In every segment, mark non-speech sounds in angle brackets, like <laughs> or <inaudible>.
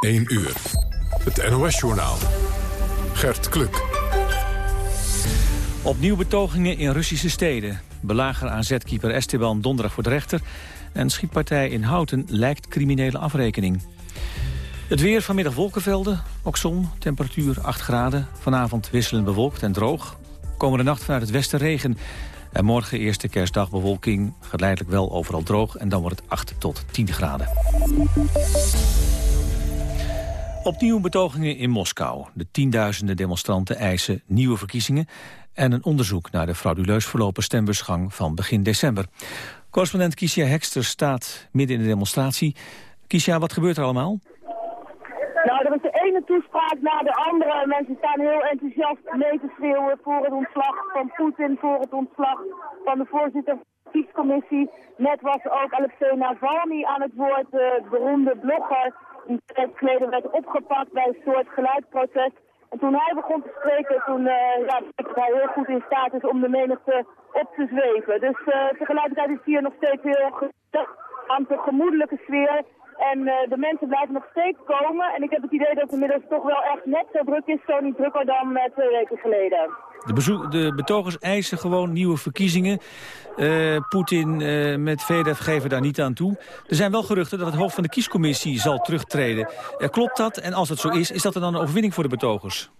1 uur. Het NOS-journaal. Gert Kluk. Opnieuw betogingen in Russische steden. Belager AZ-keeper Esteban donderdag voor de rechter. En schietpartij in Houten lijkt criminele afrekening. Het weer vanmiddag wolkenvelden, ook zon, temperatuur 8 graden. Vanavond wisselend bewolkt en droog. Komende nacht vanuit het westen regen. En morgen eerste kerstdag bewolking, geleidelijk wel overal droog... en dan wordt het 8 tot 10 graden. Opnieuw betogingen in Moskou. De tienduizenden demonstranten eisen nieuwe verkiezingen... en een onderzoek naar de frauduleus verlopen stembusgang van begin december. Correspondent Kiesja Hekster staat midden in de demonstratie. Kiesja, wat gebeurt er allemaal? Nou, er is de ene toespraak na de andere. Mensen staan heel enthousiast mee te schreeuwen voor het ontslag van Poetin, voor het ontslag van de voorzitter kiescommissie. Net was ook Alexei Navalny aan het woord, de beroemde blogger die twee geleden werd opgepakt bij een soort geluidsprotest. En toen hij begon te spreken, toen uh, ja, hij heel goed in staat is om de menigte op te zweven. Dus uh, tegelijkertijd is hier nog steeds heel aan de gemoedelijke sfeer. En uh, de mensen blijven nog steeds komen. En ik heb het idee dat het inmiddels toch wel echt net zo druk is, zo niet drukker dan uh, twee weken geleden. De, bezoek, de betogers eisen gewoon nieuwe verkiezingen. Uh, Poetin met VDF geven daar niet aan toe. Er zijn wel geruchten dat het hoofd van de kiescommissie zal terugtreden. klopt dat? En als dat zo is, is dat er dan een overwinning voor de betogers?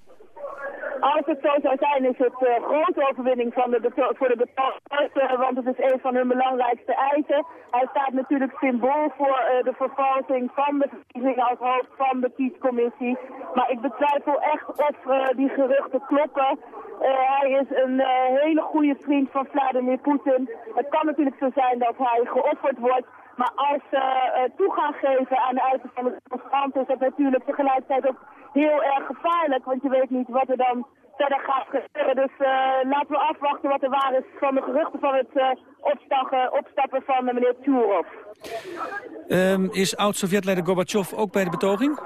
Als het zo zou zijn, is het uh, grote overwinning van de voor de betogers, uh, want het is een van hun belangrijkste eisen. Hij staat natuurlijk symbool voor uh, de vervalsing van de verkiezingen als hoofd van de kiescommissie. Maar ik betwijfel echt of die geruchten kloppen. hij is een hele goede vriend van Vladimir Poetin. Het kan natuurlijk zo zijn dat hij geofferd wordt. Maar als ze toegang geven aan de eisen van de demonstranten is dat natuurlijk tegelijkertijd ook heel erg gevaarlijk. Want je weet niet wat er dan verder gaat gebeuren. Dus uh, laten we afwachten wat er waar is van de geruchten van het opstappen, van meneer Turov. Um, is oud-Sovjetleider Gorbachev ook bij de betoging?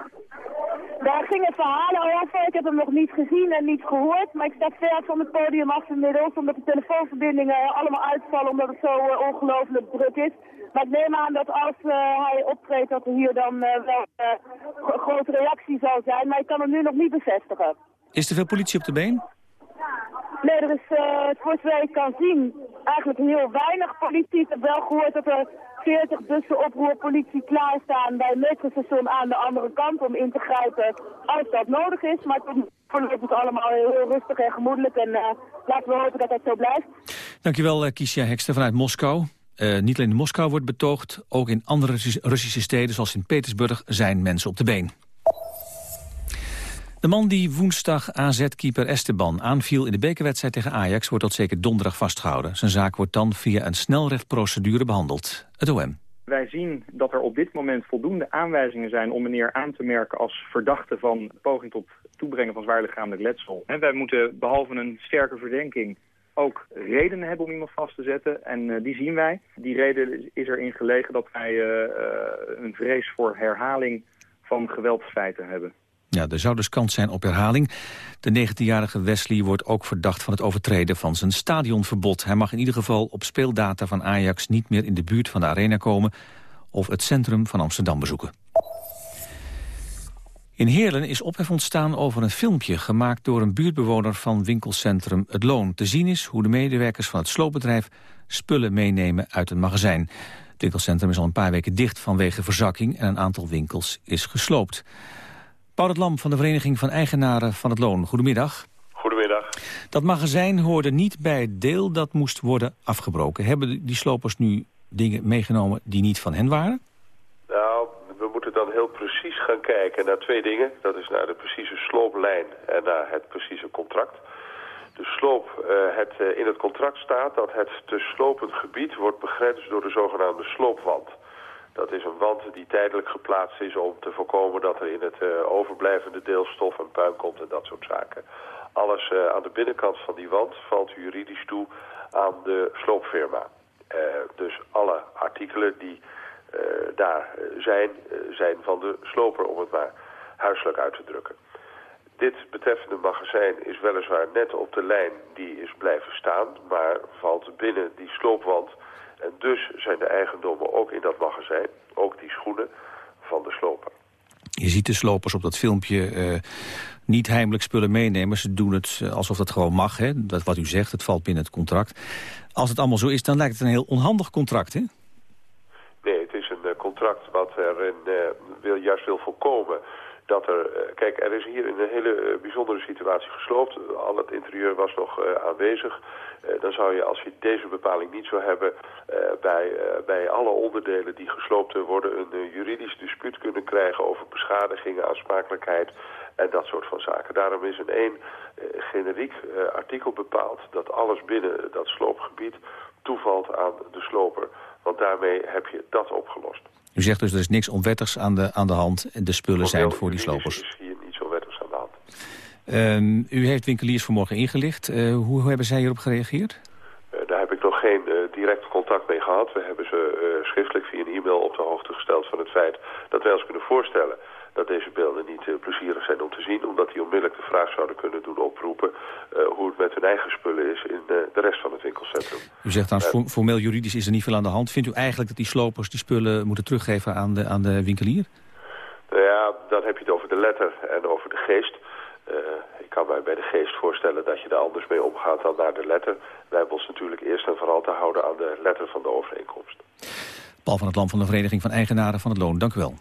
Gingen verhalen over. Ik heb hem nog niet gezien en niet gehoord. Maar ik sta ver van het podium af inmiddels. Omdat de telefoonverbindingen allemaal uitvallen. Omdat het zo uh, ongelooflijk druk is. Maar ik neem aan dat als uh, hij optreedt dat er hier dan uh, wel een grote reactie zal zijn. Maar ik kan hem nu nog niet bevestigen. Is er veel politie op de been? Nee, er is, uh, voor zover kan zien, eigenlijk heel weinig politie. Ik heb wel gehoord dat er 40 bussen oproerpolitie klaarstaan bij het metrostation aan de andere kant om in te grijpen als dat nodig is. Maar het verloopt het allemaal heel rustig en gemoedelijk en uh, laten we hopen dat dat zo blijft. Dankjewel, uh, Kiesja Hekster vanuit Moskou. Uh, niet alleen in Moskou wordt betoogd, ook in andere Russische steden zoals Sint-Petersburg zijn mensen op de been. De man die woensdag AZ-keeper Esteban aanviel in de bekerwedstrijd tegen Ajax... wordt tot zeker donderdag vastgehouden. Zijn zaak wordt dan via een snelrechtprocedure behandeld. Het OM. Wij zien dat er op dit moment voldoende aanwijzingen zijn om meneer aan te merken als verdachte van poging tot toebrengen van zwaar lichamelijk letsel. En wij moeten behalve een sterke verdenking ook redenen hebben om iemand vast te zetten. En uh, die zien wij. Die reden is erin gelegen dat wij uh, uh, een vrees voor herhaling van geweldsfeiten hebben. Ja, er zou dus kans zijn op herhaling. De 19-jarige Wesley wordt ook verdacht van het overtreden van zijn stadionverbod. Hij mag in ieder geval op speeldata van Ajax niet meer in de buurt van de arena komen... of het centrum van Amsterdam bezoeken. In Heerlen is ophef ontstaan over een filmpje gemaakt door een buurtbewoner van winkelcentrum Het Loon. Te zien is hoe de medewerkers van het sloopbedrijf spullen meenemen uit een magazijn. Het winkelcentrum is al een paar weken dicht vanwege verzakking en een aantal winkels is gesloopt. Paul het Lam van de Vereniging van Eigenaren van het Loon. Goedemiddag. Goedemiddag. Dat magazijn hoorde niet bij het deel dat moest worden afgebroken. Hebben die slopers nu dingen meegenomen die niet van hen waren? Nou, we moeten dan heel precies gaan kijken naar twee dingen. Dat is naar de precieze slooplijn en naar het precieze contract. De sloop, uh, het, uh, in het contract staat dat het te slopend gebied wordt begrensd door de zogenaamde sloopwand. Dat is een wand die tijdelijk geplaatst is om te voorkomen dat er in het uh, overblijvende deel stof en puin komt en dat soort zaken. Alles uh, aan de binnenkant van die wand valt juridisch toe aan de sloopfirma. Uh, dus alle artikelen die daar zijn, zijn van de sloper om het maar huiselijk uit te drukken. Dit betreffende magazijn is weliswaar net op de lijn die is blijven staan, maar valt binnen die sloopwand en dus zijn de eigendommen ook in dat magazijn, ook die schoenen, van de sloper. Je ziet de slopers op dat filmpje uh, niet heimelijk spullen meenemen. Ze doen het alsof dat gewoon mag. Hè? Dat wat u zegt, het valt binnen het contract. Als het allemaal zo is, dan lijkt het een heel onhandig contract, hè? Nee, het is een contract wat er in, wil, juist wil voorkomen dat er... kijk, er is hier in een hele bijzondere situatie gesloopt. Al het interieur was nog aanwezig. Eh, dan zou je, als je deze bepaling niet zou hebben... Eh, bij, eh, bij alle onderdelen die gesloopt worden... een juridisch dispuut kunnen krijgen over beschadigingen, aansprakelijkheid en dat soort van zaken. Daarom is in één generiek artikel bepaald dat alles binnen dat sloopgebied toevalt aan de sloper. Want daarmee heb je dat opgelost. U zegt dus er is niks onwettigs aan de, aan de hand. De spullen zijn voor die slopers. Um, u heeft winkeliers vanmorgen ingelicht. Uh, hoe hebben zij hierop gereageerd? Uh, daar heb ik nog geen uh, direct contact mee gehad. We hebben ze schriftelijk via een e-mail op de hoogte gesteld van het feit dat wij ons kunnen voorstellen dat deze beelden niet plezierig zijn om te zien... omdat die onmiddellijk de vraag zouden kunnen doen oproepen... hoe het met hun eigen spullen is in de rest van het winkelcentrum. U zegt dan, formeel juridisch is er niet veel aan de hand. Vindt u eigenlijk dat die slopers die spullen moeten teruggeven aan de, aan de winkelier? Nou ja, dan heb je het over de letter en over de geest. Kan mij bij de geest voorstellen dat je er anders mee omgaat dan naar de letter. Wij hebben ons natuurlijk eerst en vooral te houden aan de letter van de overeenkomst. Paul van het Land van de Vereniging van Eigenaren van het Loon, dank u wel.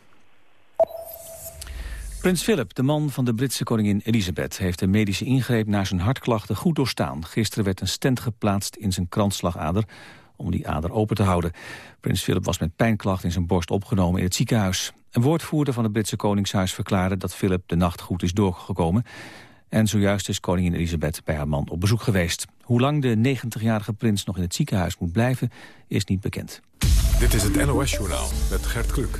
Prins Philip, de man van de Britse koningin Elisabeth... heeft de medische ingreep naar zijn hartklachten goed doorstaan. Gisteren werd een stent geplaatst in zijn kransslagader om die ader open te houden. Prins Philip was met pijnklachten in zijn borst opgenomen in het ziekenhuis. Een woordvoerder van het Britse Koningshuis verklaarde dat Philip de nacht goed is doorgekomen. En zojuist is koningin Elisabeth bij haar man op bezoek geweest. Hoe lang de 90-jarige prins nog in het ziekenhuis moet blijven, is niet bekend. Dit is het NOS-journaal met Gert Kluk.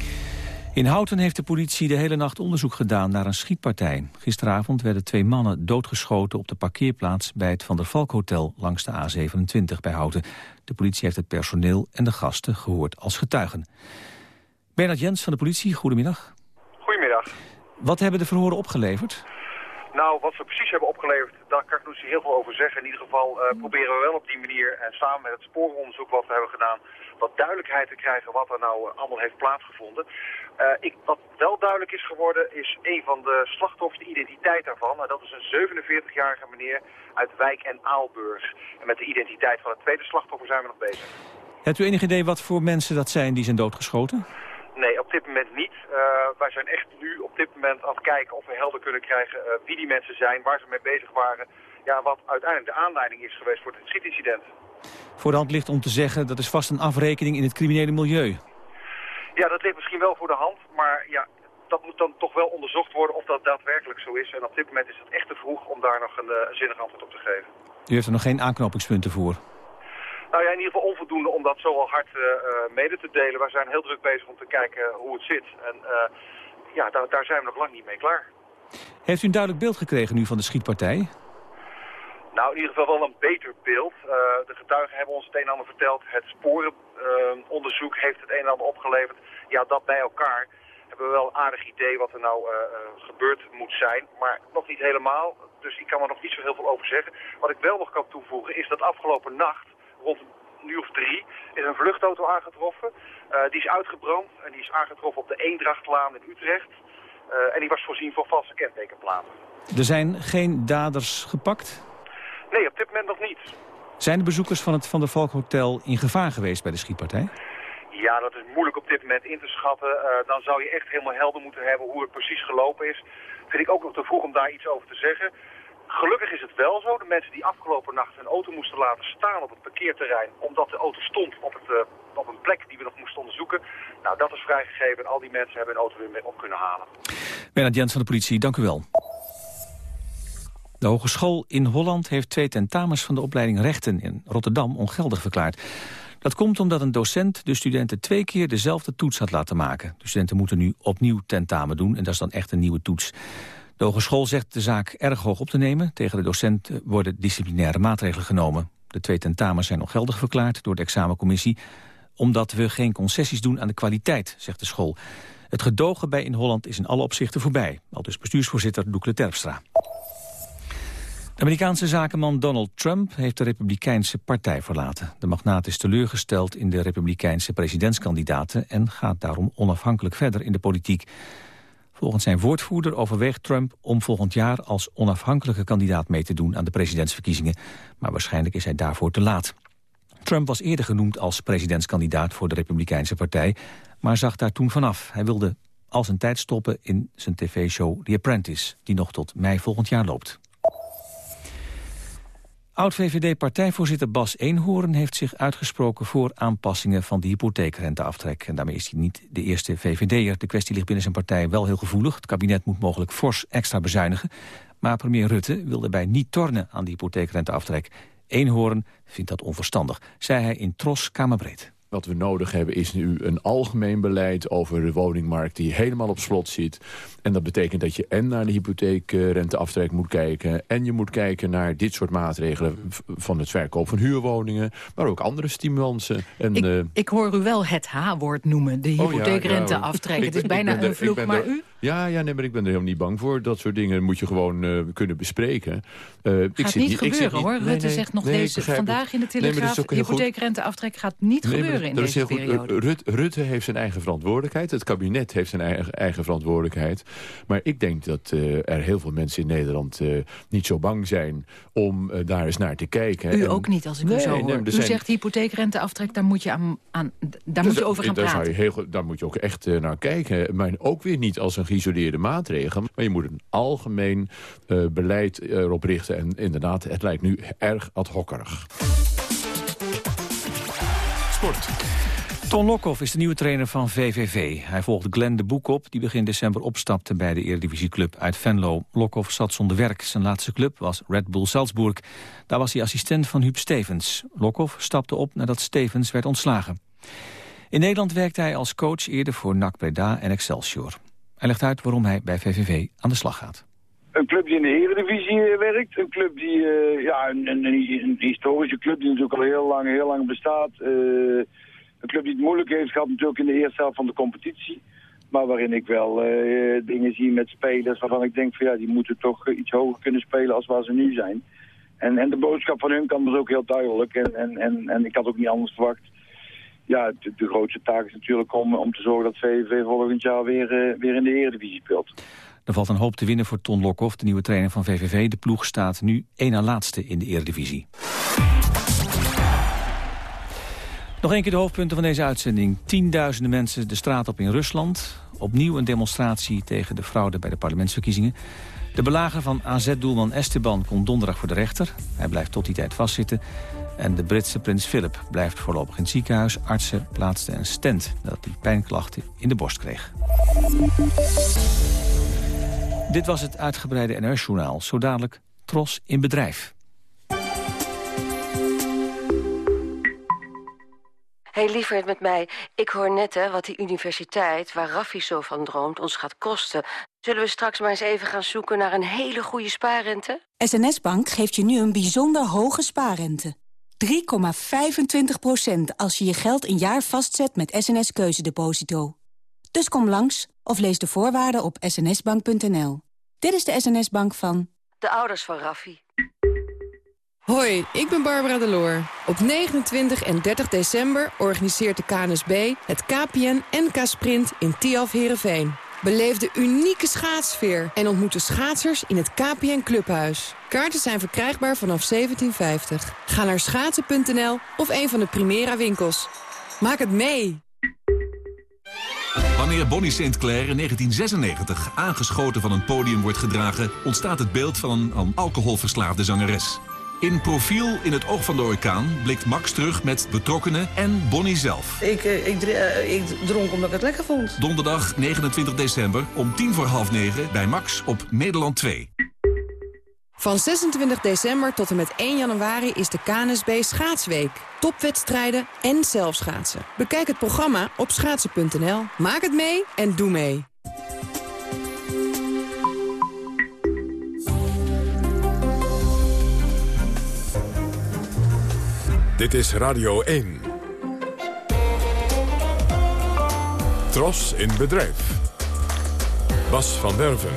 In Houten heeft de politie de hele nacht onderzoek gedaan naar een schietpartij. Gisteravond werden twee mannen doodgeschoten op de parkeerplaats bij het Van der Valk Hotel langs de A27 bij Houten. De politie heeft het personeel en de gasten gehoord als getuigen. Bernard Jens van de politie, goedemiddag. Goedemiddag. Wat hebben de verhoren opgeleverd? Nou, wat ze precies hebben opgeleverd, daar kan ik heel veel over zeggen. In ieder geval uh, proberen we wel op die manier, en samen met het sporenonderzoek wat we hebben gedaan, wat duidelijkheid te krijgen wat er nou eh, allemaal heeft plaatsgevonden. Uh, ik, wat wel duidelijk is geworden, is een van de slachtoffers, de identiteit daarvan. En dat is een 47-jarige meneer uit Wijk en Aalburg. En met de identiteit van het tweede slachtoffer zijn we nog bezig. Hebt u enig idee wat voor mensen dat zijn die zijn doodgeschoten? Nee, op dit moment niet. Uh, wij zijn echt nu op dit moment aan het kijken of we helder kunnen krijgen uh, wie die mensen zijn, waar ze mee bezig waren. Ja, wat uiteindelijk de aanleiding is geweest voor het schietincident. Voor de hand ligt om te zeggen, dat is vast een afrekening in het criminele milieu. Ja, dat ligt misschien wel voor de hand, maar ja, dat moet dan toch wel onderzocht worden of dat daadwerkelijk zo is. En op dit moment is het echt te vroeg om daar nog een uh, zinnig antwoord op te geven. U heeft er nog geen aanknopingspunten voor? Nou ja, in ieder geval onvoldoende om dat zo al hard uh, mede te delen. Wij zijn heel druk bezig om te kijken hoe het zit. En uh, ja, daar, daar zijn we nog lang niet mee klaar. Heeft u een duidelijk beeld gekregen nu van de schietpartij? Nou, in ieder geval wel een beter beeld. Uh, de getuigen hebben ons het een en ander verteld. Het sporenonderzoek heeft het een en ander opgeleverd. Ja, dat bij elkaar hebben we wel een aardig idee wat er nou uh, gebeurd moet zijn. Maar nog niet helemaal. Dus ik kan er nog niet zo heel veel over zeggen. Wat ik wel nog kan toevoegen is dat afgelopen nacht rond een uur of drie is een vluchtauto aangetroffen. Uh, die is uitgebrand en die is aangetroffen op de Eendrachtlaan in Utrecht. Uh, en die was voorzien van valse kentekenplaten. Er zijn geen daders gepakt? Nee, op dit moment nog niet. Zijn de bezoekers van het Van der Valk Hotel in gevaar geweest bij de schietpartij? Ja, dat is moeilijk op dit moment in te schatten. Uh, dan zou je echt helemaal helder moeten hebben hoe het precies gelopen is. Vind ik ook nog te vroeg om daar iets over te zeggen. Gelukkig is het wel zo. De mensen die afgelopen nacht hun auto moesten laten staan op het parkeerterrein... omdat de auto stond op, het, uh, op een plek die we nog moesten onderzoeken... nou, dat is vrijgegeven en al die mensen hebben hun auto weer op kunnen halen. Bernard Jens van de politie, dank u wel. De Hogeschool in Holland heeft twee tentamens van de opleiding Rechten in Rotterdam ongeldig verklaard. Dat komt omdat een docent de studenten twee keer dezelfde toets had laten maken. De studenten moeten nu opnieuw tentamen doen en dat is dan echt een nieuwe toets. De hogeschool zegt de zaak erg hoog op te nemen. Tegen de docent worden disciplinaire maatregelen genomen. De twee tentamens zijn ongeldig verklaard door de examencommissie... omdat we geen concessies doen aan de kwaliteit, zegt de school. Het gedogen bij In Holland is in alle opzichten voorbij. Al dus bestuursvoorzitter Doekle Terpstra. De Amerikaanse zakenman Donald Trump heeft de Republikeinse partij verlaten. De magnaat is teleurgesteld in de Republikeinse presidentskandidaten... en gaat daarom onafhankelijk verder in de politiek. Volgens zijn woordvoerder overweegt Trump om volgend jaar als onafhankelijke kandidaat mee te doen aan de presidentsverkiezingen. Maar waarschijnlijk is hij daarvoor te laat. Trump was eerder genoemd als presidentskandidaat voor de Republikeinse Partij, maar zag daar toen vanaf. Hij wilde al zijn tijd stoppen in zijn tv-show The Apprentice, die nog tot mei volgend jaar loopt. Oud-VVD-partijvoorzitter Bas Eenhoorn heeft zich uitgesproken voor aanpassingen van de hypotheekrenteaftrek. En daarmee is hij niet de eerste VVD'er. De kwestie ligt binnen zijn partij wel heel gevoelig. Het kabinet moet mogelijk fors extra bezuinigen. Maar premier Rutte wil daarbij niet tornen aan de hypotheekrenteaftrek. Eenhoorn vindt dat onverstandig, zei hij in Tros Kamerbreed. Wat we nodig hebben is nu een algemeen beleid over de woningmarkt die helemaal op slot zit. En dat betekent dat je en naar de hypotheekrenteaftrek moet kijken... en je moet kijken naar dit soort maatregelen van het verkoop van huurwoningen... maar ook andere stimulansen. En, ik, uh, ik hoor u wel het H-woord noemen, de hypotheekrenteaftrek. Oh ja, ja, het is bijna een vloek, maar u? Ja, ja nee, maar ik ben er helemaal niet bang voor. Dat soort dingen moet je gewoon uh, kunnen bespreken. Uh, gaat ik niet gebeuren, hoor. Rutte nee, nee, zegt nog deze, vandaag in de Telegraaf... Nee, hypotheekrenteaftrek gaat niet gebeuren in deze periode. Rut, Rutte heeft zijn eigen verantwoordelijkheid. Het kabinet heeft zijn eigen, eigen verantwoordelijkheid. Maar ik denk dat uh, er heel veel mensen in Nederland niet zo bang zijn... om daar eens naar te kijken. U en, ook niet, als ik u zo hoor. u zijn... zegt hypotheekrenteaftrek, daar moet je, aan, aan daar moet je over gaan daar praten. Zou je heel, daar moet je ook echt naar kijken. Maar ook weer niet als een geïsoleerde maatregel. Maar je moet een algemeen uh, beleid erop richten. En inderdaad, het lijkt nu erg ad hockerig. Sport. Ton Lokhoff is de nieuwe trainer van VVV. Hij volgde Glenn de Boek op, die begin december opstapte bij de Eredivisieclub uit Venlo. Lokhoff zat zonder werk. Zijn laatste club was Red Bull Salzburg. Daar was hij assistent van Huub Stevens. Lokhoff stapte op nadat Stevens werd ontslagen. In Nederland werkte hij als coach eerder voor NAC Breda en Excelsior. Hij legt uit waarom hij bij VVV aan de slag gaat. Een club die in de Eredivisie uh, werkt. Een club die, uh, ja, een, een, historische club die natuurlijk al heel lang, heel lang bestaat. Uh, een club die het moeilijk heeft gehad natuurlijk in de eerste helft van de competitie. Maar waarin ik wel dingen zie met spelers waarvan ik denk van ja, die moeten toch iets hoger kunnen spelen als waar ze nu zijn. En, en de boodschap van hun kan dus ook heel duidelijk. En, en, en ik had ook niet anders verwacht ja, de, grootste taak is natuurlijk om, om te zorgen dat VVV volgend jaar weer, uh, weer in de Eredivisie speelt. Er valt een hoop te winnen voor Ton Lokhoff, de nieuwe trainer van VVV. De ploeg staat nu één na laatste in de Eredivisie. Nog een keer de hoofdpunten van deze uitzending. Tienduizenden mensen de straat op in Rusland. Opnieuw een demonstratie tegen de fraude bij de parlementsverkiezingen. De belager van AZ-doelman Esteban komt donderdag voor de rechter. Hij blijft tot die tijd vastzitten. En de Britse prins Philip blijft voorlopig in het ziekenhuis. Artsen plaatsten een stent dat hij pijnklachten in de borst kreeg. Dit was het uitgebreide NRS-journaal. Zo dadelijk Tros in bedrijf. Hé, hey, lieverd met mij. Ik hoor net hè, wat die universiteit, waar Raffi zo van droomt, ons gaat kosten. Zullen we straks maar eens even gaan zoeken naar een hele goede spaarrente? SNS Bank geeft je nu een bijzonder hoge spaarrente. 3,25% als je je geld een jaar vastzet met SNS Keuzedeposito. Dus kom langs of lees de voorwaarden op snsbank.nl. Dit is de SNS Bank van... De ouders van Raffi. Hoi, ik ben Barbara Deloor. Op 29 en 30 december organiseert de KNSB het KPN NK Sprint in Tiaf Herenveen. Beleef de unieke schaatsfeer en ontmoet de schaatsers in het KPN Clubhuis. Kaarten zijn verkrijgbaar vanaf 1750. Ga naar schaatsen.nl of een van de Primera winkels. Maak het mee! Wanneer Bonnie St. Clair in 1996 aangeschoten van een podium wordt gedragen... ontstaat het beeld van een alcoholverslaafde zangeres. In Profiel in het oog van de orkaan blikt Max terug met betrokkenen en Bonnie zelf. Ik, uh, ik, uh, ik, dronk omdat ik het lekker vond. Donderdag 29 december om tien voor half negen bij Max op Nederland 2. Van 26 december tot en met 1 januari is de KNSB Schaatsweek. Topwedstrijden en zelfschaatsen. Bekijk het programma op schaatsen.nl. Maak het mee en doe mee. Dit is Radio 1. Tros in bedrijf. Bas van Werven.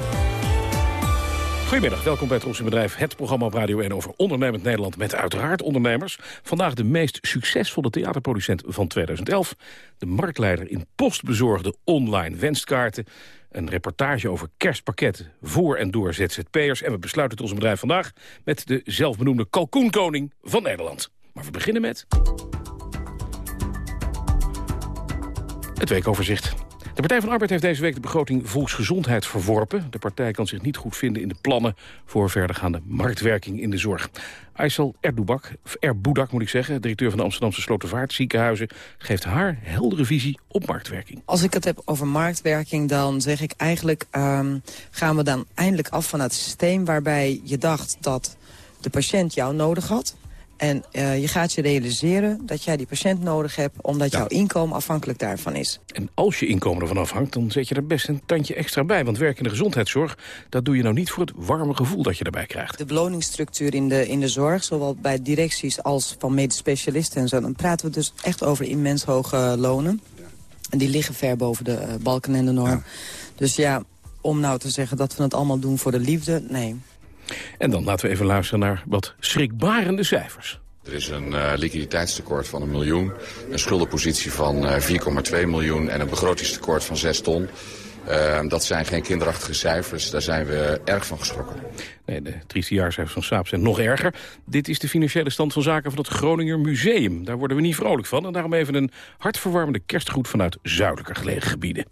Goedemiddag, welkom bij het Onze Bedrijf, het programma op Radio 1 over ondernemend Nederland met uiteraard ondernemers. Vandaag de meest succesvolle theaterproducent van 2011. De marktleider in postbezorgde online wenskaarten. Een reportage over kerstpakketten voor en door ZZP'ers. En we besluiten het Onze Bedrijf vandaag met de zelfbenoemde kalkoenkoning van Nederland. Maar we beginnen met... Het weekoverzicht. De Partij van Arbeid heeft deze week de begroting volksgezondheid verworpen. De partij kan zich niet goed vinden in de plannen voor verdergaande marktwerking in de zorg. Aysel Erdubak, Erboudak moet ik zeggen, directeur van de Amsterdamse Slotervaart ziekenhuizen, geeft haar heldere visie op marktwerking. Als ik het heb over marktwerking, dan zeg ik eigenlijk um, gaan we dan eindelijk af van het systeem waarbij je dacht dat de patiënt jou nodig had. En uh, je gaat je realiseren dat jij die patiënt nodig hebt... omdat jouw inkomen afhankelijk daarvan is. En als je inkomen ervan afhangt, dan zet je er best een tandje extra bij. Want werk in de gezondheidszorg, dat doe je nou niet voor het warme gevoel dat je erbij krijgt. De beloningsstructuur in de, in de zorg, zowel bij directies als van medisch specialisten en zo... dan praten we dus echt over immens hoge lonen. En die liggen ver boven de uh, balken en de norm. Dus ja, om nou te zeggen dat we het allemaal doen voor de liefde, nee. En dan laten we even luisteren naar wat schrikbarende cijfers. Er is een uh, liquiditeitstekort van een miljoen, een schuldenpositie van uh, eh, 4,2 miljoen en een begrotingstekort van 6 ton. Uh, dat zijn geen kinderachtige cijfers, daar zijn we erg van geschrokken. Nee, de trieste jaarcijfers van Saab zijn nog erger. Dit is de financiële stand van zaken van het Groninger Museum. Daar worden we niet vrolijk van en daarom even een hartverwarmende kerstgroet vanuit zuidelijker gelegen gebieden.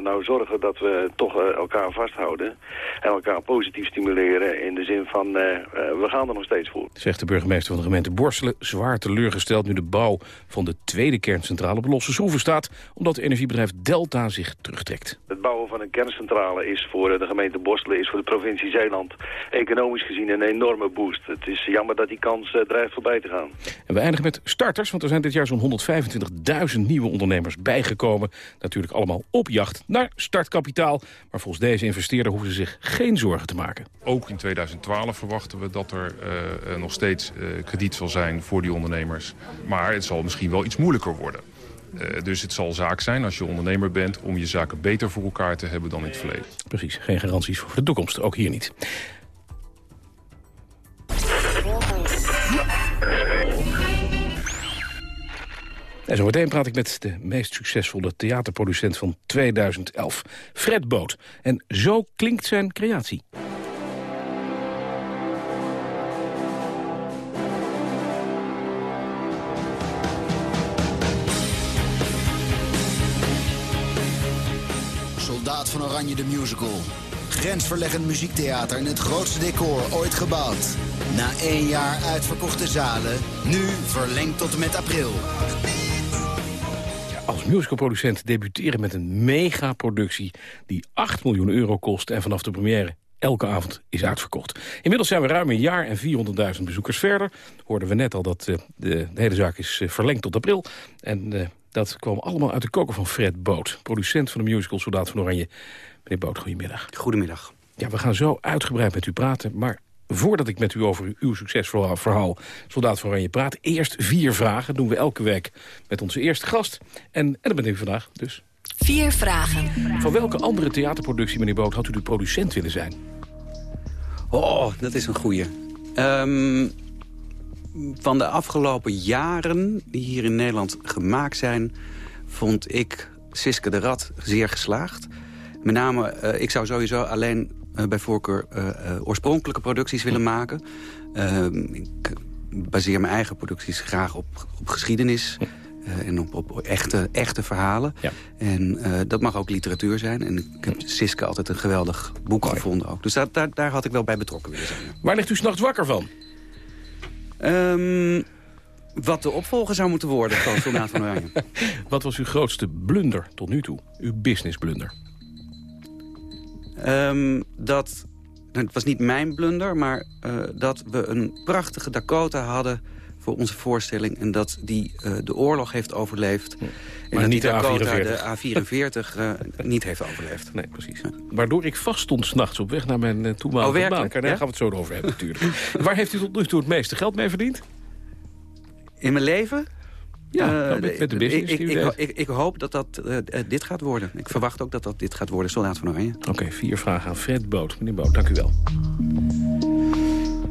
We nou zorgen dat we toch uh, elkaar vasthouden en elkaar positief stimuleren in de zin van uh, uh, we gaan er nog steeds voor. Zegt de burgemeester van de gemeente Borselen, zwaar teleurgesteld nu de bouw van de tweede kerncentrale op losse schroeven staat, omdat het energiebedrijf Delta zich terugtrekt. Het bouwen van een kerncentrale is voor de gemeente Borselen, is voor de provincie Zeeland economisch gezien een enorme boost. Het is jammer dat die kans dreigt voorbij te gaan. En we eindigen met starters, want er zijn dit jaar zo'n 125.000 nieuwe ondernemers bijgekomen. Natuurlijk allemaal op jacht naar startkapitaal. Maar volgens deze investeerder hoeven ze zich geen zorgen te maken. Ook in 2012 verwachten we dat er uh, nog steeds uh, krediet zal zijn voor die ondernemers. Maar het zal misschien wel iets moeilijker worden. Uh, dus het zal zaak zijn als je ondernemer bent om je zaken beter voor elkaar te hebben dan in het verleden. Precies, geen garanties voor de toekomst, ook hier niet. En zometeen praat ik met de meest succesvolle theaterproducent van 2011, Fred Boot. En zo klinkt zijn creatie. Soldaat van Oranje de Musical. Grensverleggend muziektheater in het grootste decor ooit gebouwd. Na één jaar uitverkochte zalen, nu verlengd tot en met april als musicalproducent debuteren met een megaproductie... die 8 miljoen euro kost en vanaf de première elke avond is uitverkocht. Inmiddels zijn we ruim een jaar en 400.000 bezoekers verder. Hoorden we net al dat uh, de, de, hele zaak is uh, verlengd tot april. En uh, dat kwam allemaal uit de koker van Fred Boot. Producent van de musical Soldaat van Oranje. Meneer Boot, goedemiddag. Goedemiddag. Ja, we gaan zo uitgebreid met u praten, maar voordat ik met u over uw succesverhaal Soldaat van Oranje praat... eerst vier vragen, doen we elke week met onze eerste gast. En, en dat ben ik vandaag dus. Vier vragen. Van welke andere theaterproductie, meneer Boot, had u de producent willen zijn? Oh, dat is een goeie. Um, van de afgelopen jaren die hier in Nederland gemaakt zijn... vond ik Siske de Rat zeer geslaagd. Met name, uh, ik zou sowieso alleen bij voorkeur uh, oorspronkelijke producties willen maken. Ehm, ik baseer mijn eigen producties graag op, op geschiedenis... en op, op, echte, echte verhalen. Ja. En dat mag ook literatuur zijn. En ik heb Siske altijd een geweldig boek gevonden ook. Dus daar, daar, daar, had ik wel bij betrokken willen zijn. Waar ligt u s'nachts wakker van? Um, wat de opvolger zou moeten worden van Soldaat van Oranje. <laughs> wat was uw grootste blunder tot nu toe? Uw business blunder? Um, dat, nou, het was niet mijn blunder, maar uh, dat we een prachtige Dakota hadden voor onze voorstelling. En dat die uh, de oorlog heeft overleefd. Ja. En maar dat niet die Dakota de A44 uh, <laughs> niet heeft overleefd. Nee, precies. Ja. Waardoor ik vast stond s'nachts op weg naar mijn uh, toenmalige oh, baan. Daar ja? gaan we het zo over hebben natuurlijk. <laughs> Waar heeft u tot nu toe het meeste geld mee verdiend? In mijn leven? Ja, uh, met de business. Ik, ik, ik, ik, hoop dat dat uh, dit gaat worden. Ik verwacht ook dat dat dit gaat worden, Soldaat van Oranje. Oké, vier vragen aan Fred Boot. Meneer Boot, dank u wel.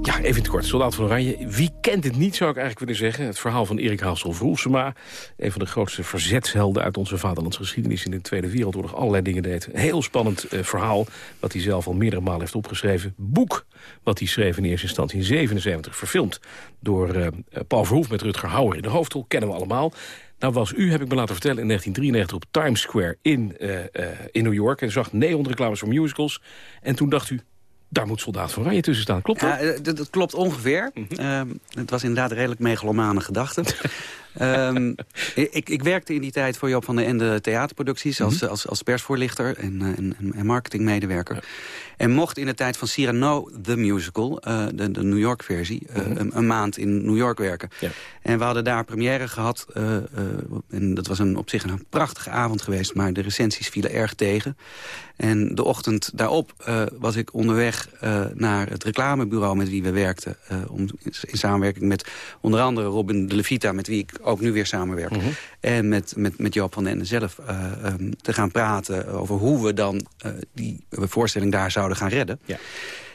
Ja, even in het kort. Soldaat van Oranje. Wie kent het niet, zou ik eigenlijk willen zeggen. Het verhaal van Erik Hassel Vroelsema. Een van de grootste verzetshelden uit onze vaderlandsgeschiedenis... in de Tweede Wereldoorlog allerlei dingen deed. Heel spannend uh, verhaal, wat hij zelf al meerdere malen heeft opgeschreven. Boek, wat hij schreef in eerste instantie in 77, verfilmd... door uh, Paul Verhoef met Rutger Hauer in de hoofdrol. Kennen we allemaal. Nou was u, heb ik me laten vertellen, in 1993 op Times Square in, in New York... en zag neonreclames voor musicals. En toen dacht u, daar moet Soldaat van Oranje tussen staan. Klopt dat? Ja, dat, dat klopt ongeveer. Mm het was inderdaad redelijk megalomane gedachte. <laughs> um, ik, ik, werkte in die tijd voor Joop van den Ende theaterproducties... als, mhm. als, als persvoorlichter en, en, en marketingmedewerker. En mocht in de tijd van Cyrano, the musical, uh, de, de New York versie... Uh, een, een, maand in New York werken. Ja. En we hadden daar première gehad. Uh, en dat was een, op zich een prachtige avond geweest. Maar de recensies vielen erg tegen. En de ochtend daarop was ik onderweg naar het reclamebureau met wie we werkten. om, in samenwerking met onder andere Robin de Levita... met wie ik ook nu weer samenwerk. Mhm. En met, met, met Joop van den Ende zelf um, te gaan praten over hoe we dan die voorstelling daar zouden gaan redden. Ja.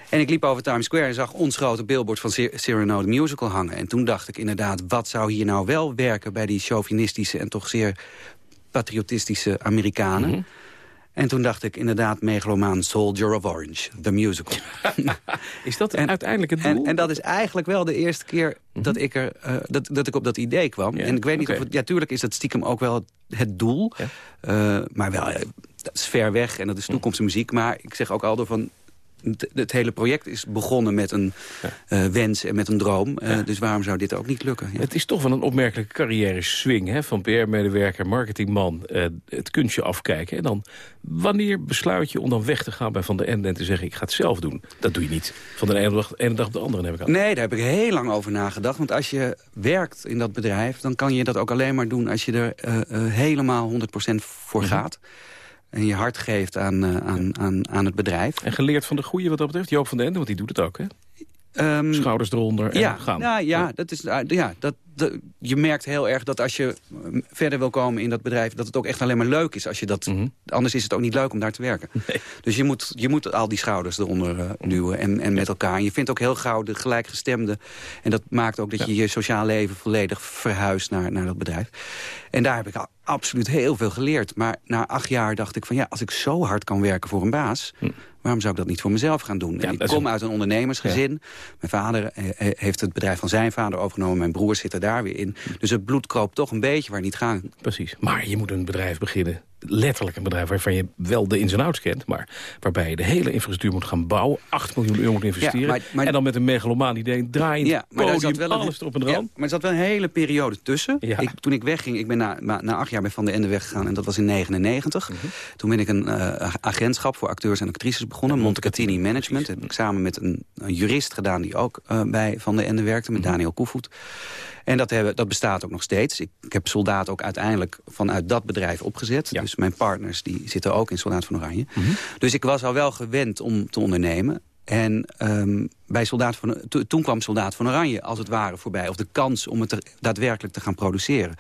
En ik liep over Times Square en zag ons grote billboard van Cyrano the Musical hangen. En toen dacht ik inderdaad, wat zou hier nou wel werken... bij die chauvinistische en toch zeer patriotistische Amerikanen... Mhm. En toen dacht ik inderdaad megalomaan Soldier of Orange, the musical. <laughs> is dat en, uiteindelijk het doel? En, en, dat is eigenlijk wel de eerste keer mhm. dat, ik er, uh, dat, dat ik op dat idee kwam. en ik weet niet of het... Ja, tuurlijk is dat stiekem ook wel het doel. Uh, maar wel, uh, dat is ver weg en dat is toekomstmuziek. Maar ik zeg ook altijd van het hele project is begonnen met een uh, wens en met een droom. Uh, Dus waarom zou dit ook niet lukken? Ja. Het is toch wel een opmerkelijke carrière-swing... Hè? van PR-medewerker, marketingman, uh, het kunstje afkijken. En dan, wanneer besluit je om dan weg te gaan bij Van der Ende... en te zeggen, ik ga het zelf doen? Dat doe je niet. Van de ene dag, ene dag op de andere heb ik al. Nee, daar heb ik heel lang over nagedacht. Want als je werkt in dat bedrijf... dan kan je dat ook alleen maar doen als je er helemaal 100% voor mhm. gaat en je hart geeft aan, uh, aan, aan, aan het bedrijf. En geleerd van de goede wat dat betreft? Joop van den Ende, want die doet het ook, hè? Um, Schouders eronder en ja, gaan. Ja, ja, Dat is, uh, ja dat, je merkt heel erg dat als je mm, verder wil komen in dat bedrijf... dat het ook echt alleen maar leuk is. Als je dat, mhm. Anders is het ook niet leuk om daar te werken. Dus je moet, je moet al die schouders eronder uh, duwen en, en met elkaar. En je vindt ook heel gauw de gelijkgestemde. En dat maakt ook dat je je sociaal leven volledig verhuist naar, naar dat bedrijf. En daar heb ik al absoluut heel veel geleerd. Maar na acht jaar dacht ik van ja, als ik zo hard kan werken voor een baas... Hm. Waarom zou ik dat niet voor mezelf gaan doen? ik kom uit een ondernemersgezin. Mijn vader eh, eh, heeft het bedrijf van zijn vader overgenomen. Mijn broer zit er daar weer in. Dus het bloed kroopt toch een beetje waar niet gaan. Precies. Maar je moet een bedrijf beginnen letterlijk een bedrijf waarvan je wel de ins en outs kent... maar waarbij je de hele infrastructuur moet gaan bouwen... 8 miljoen euro moet investeren... en dan met een megalomaan idee draaien, ja, maar podium, wel alles erop en eraan. Ja, maar er zat wel een hele periode tussen. Ik, toen ik wegging, ik ben na, na acht jaar bij Van de Ende weggegaan... en dat was in 99. Mhm. Toen ben ik een uh, agentschap voor acteurs en actrices begonnen... Montecatini Management. Dat heb ik samen met een, een jurist gedaan... die ook uh, bij Van de Ende werkte, met mhm. Daniel Koevoet. En dat, hebben, dat bestaat ook nog steeds. Ik, ik heb Soldaat ook uiteindelijk vanuit dat bedrijf opgezet. Dus mijn partners die zitten ook in Soldaat van Oranje. Mhm. Dus ik was al wel gewend om te ondernemen. En um, bij soldaat van, toen kwam Soldaat van Oranje als het ware voorbij. Of de kans om het daadwerkelijk te gaan produceren.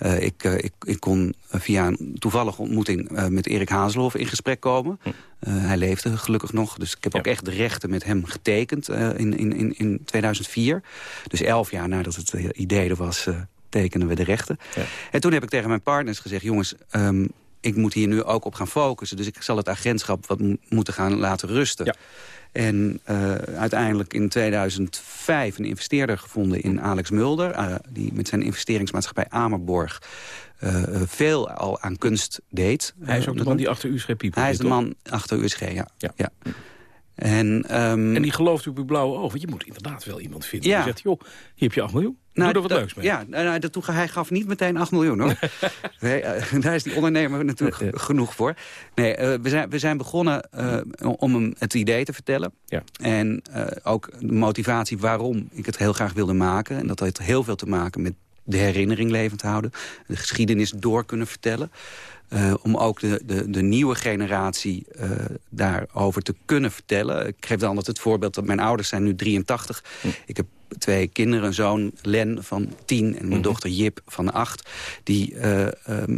Uh, ik, uh, ik, ik kon via een toevallige ontmoeting uh, met Erik Hazelhoff in gesprek komen. Hm. hij leefde gelukkig nog. Dus ik heb ook echt de rechten met hem getekend in, in, in, in 2004. Dus elf jaar nadat het idee er was, tekenen we de rechten. Ja. En toen heb ik tegen mijn partners gezegd... jongens, um, ik moet hier nu ook op gaan focussen. Dus ik zal het agentschap wat moeten gaan laten rusten. Ja. En uh, uiteindelijk in 2005 een investeerder gevonden in Alex Mulder... Uh, die met zijn investeringsmaatschappij Amerborg... Uh, veel al aan kunst deed. Hij is ook de man die achter USG People Hij is de man achter USG, ja. ja. ja. En, um, en die gelooft op uw blauwe oog. Want je moet inderdaad wel iemand vinden ja. die zegt... joh, hier heb je 8 miljoen. Nou, Doe er wat leuks mee. Ja, nou, dat, hij gaf niet meteen 8 miljoen, hoor. <laughs> nee, uh, daar is die ondernemer natuurlijk genoeg voor. Nee, uh, we, zijn, we zijn begonnen uh, om hem het idee te vertellen. Ja. En ook de motivatie waarom ik het heel graag wilde maken. En dat heeft heel veel te maken met de herinnering levend houden. De geschiedenis door kunnen vertellen. Uh, om ook de, de, de nieuwe generatie uh, daarover te kunnen vertellen. Ik geef dan altijd het voorbeeld dat mijn ouders zijn nu 83. Hm. Ik heb twee kinderen, een zoon Len van 10 en mijn hm. dochter Jip van 8... die uh, um, uh,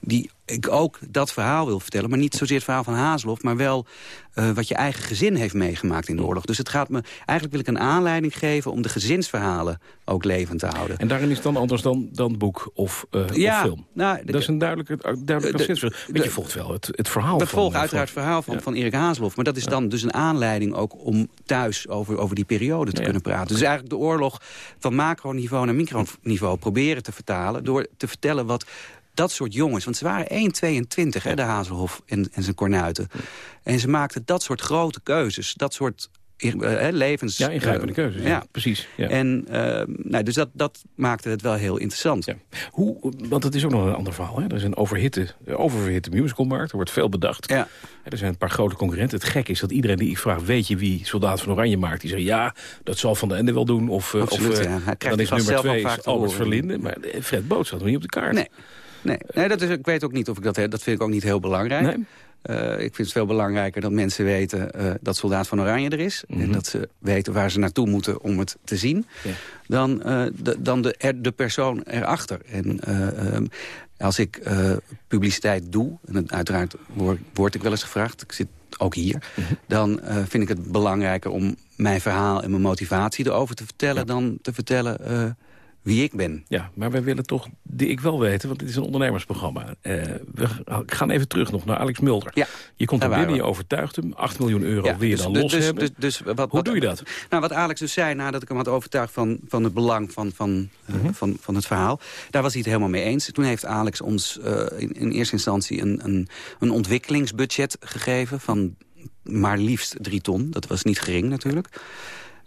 die ik ook dat verhaal wil vertellen. Maar niet zozeer het verhaal van Hazelhoff, maar wel uh, wat je eigen gezin heeft meegemaakt in de oorlog. Dus het gaat me, eigenlijk wil ik een aanleiding geven om de gezinsverhalen ook levend te houden. En daarin is het dan anders dan, dan boek of, uh, ja, of film? Nou, dat is een duidelijke, duidelijke gezinsverhaal. Want je volgt wel het, het verhaal. We volgen uiteraard het verhaal van, van Erik Hazelhoff. Maar dat is dan dus een aanleiding ook om thuis over, over die periode te kunnen praten. Dus eigenlijk de oorlog van macroniveau naar microniveau proberen te vertalen... door te vertellen wat dat soort jongens, want ze waren 1,22, hè, de Hazelhof en, en zijn kornuiten. En ze maakten dat soort grote keuzes, dat soort uh, levens... Ja, ingrijpende uh, keuzes, ja, precies. Ja. En uh, nou, dus dat, dat maakte het wel heel interessant. Ja. Hoe, want het is ook nog een ander verhaal. Hè? Er is een overhitte, oververhitte musicalmarkt, er wordt veel bedacht. Ja. Er zijn een paar grote concurrenten. Het gek is dat iedereen die ik vraag, weet je wie Soldaat van Oranje maakt? Die zegt, ja, dat zal Van de Ende wel doen. Of, Absoluut, of ja. dan is nummer twee Albert Verlinde. Maar Fred Boot staat nog niet op de kaart. Nee. Nee, nee dat is, ik weet ook niet of ik dat heb. Dat vind ik ook niet heel belangrijk. Nee. Uh, ik vind het veel belangrijker dat mensen weten uh, dat Soldaat van Oranje er is. Mm -hmm. En dat ze weten waar ze naartoe moeten om het te zien. Ja. Dan, uh, de, dan de, er, de persoon erachter. En ehm, als ik publiciteit doe, en uiteraard word, word, ik wel eens gevraagd... ik zit ook hier, mm -hmm. dan vind ik het belangrijker om mijn verhaal en mijn motivatie erover te vertellen... Ja. dan te vertellen wie ik ben. Ja, maar wij willen toch die ik wel weten, want dit is een ondernemersprogramma. Uh, we gaan even terug nog naar Alex Mulder. Ja, je komt er binnen, je overtuigt hem. 8 miljoen euro ja, wil je dus, dan los dus, hebben. Dus, dus, wat, Hoe wat, doe je dat? Nou, wat Alex dus zei, nadat ik hem had overtuigd van, van het belang van, van, mm -hmm. uh, van, van het verhaal. Daar was hij het helemaal mee eens. Toen heeft Alex ons uh, in, in, eerste instantie een, een, een ontwikkelingsbudget gegeven van maar liefst drie ton. Dat was niet gering natuurlijk.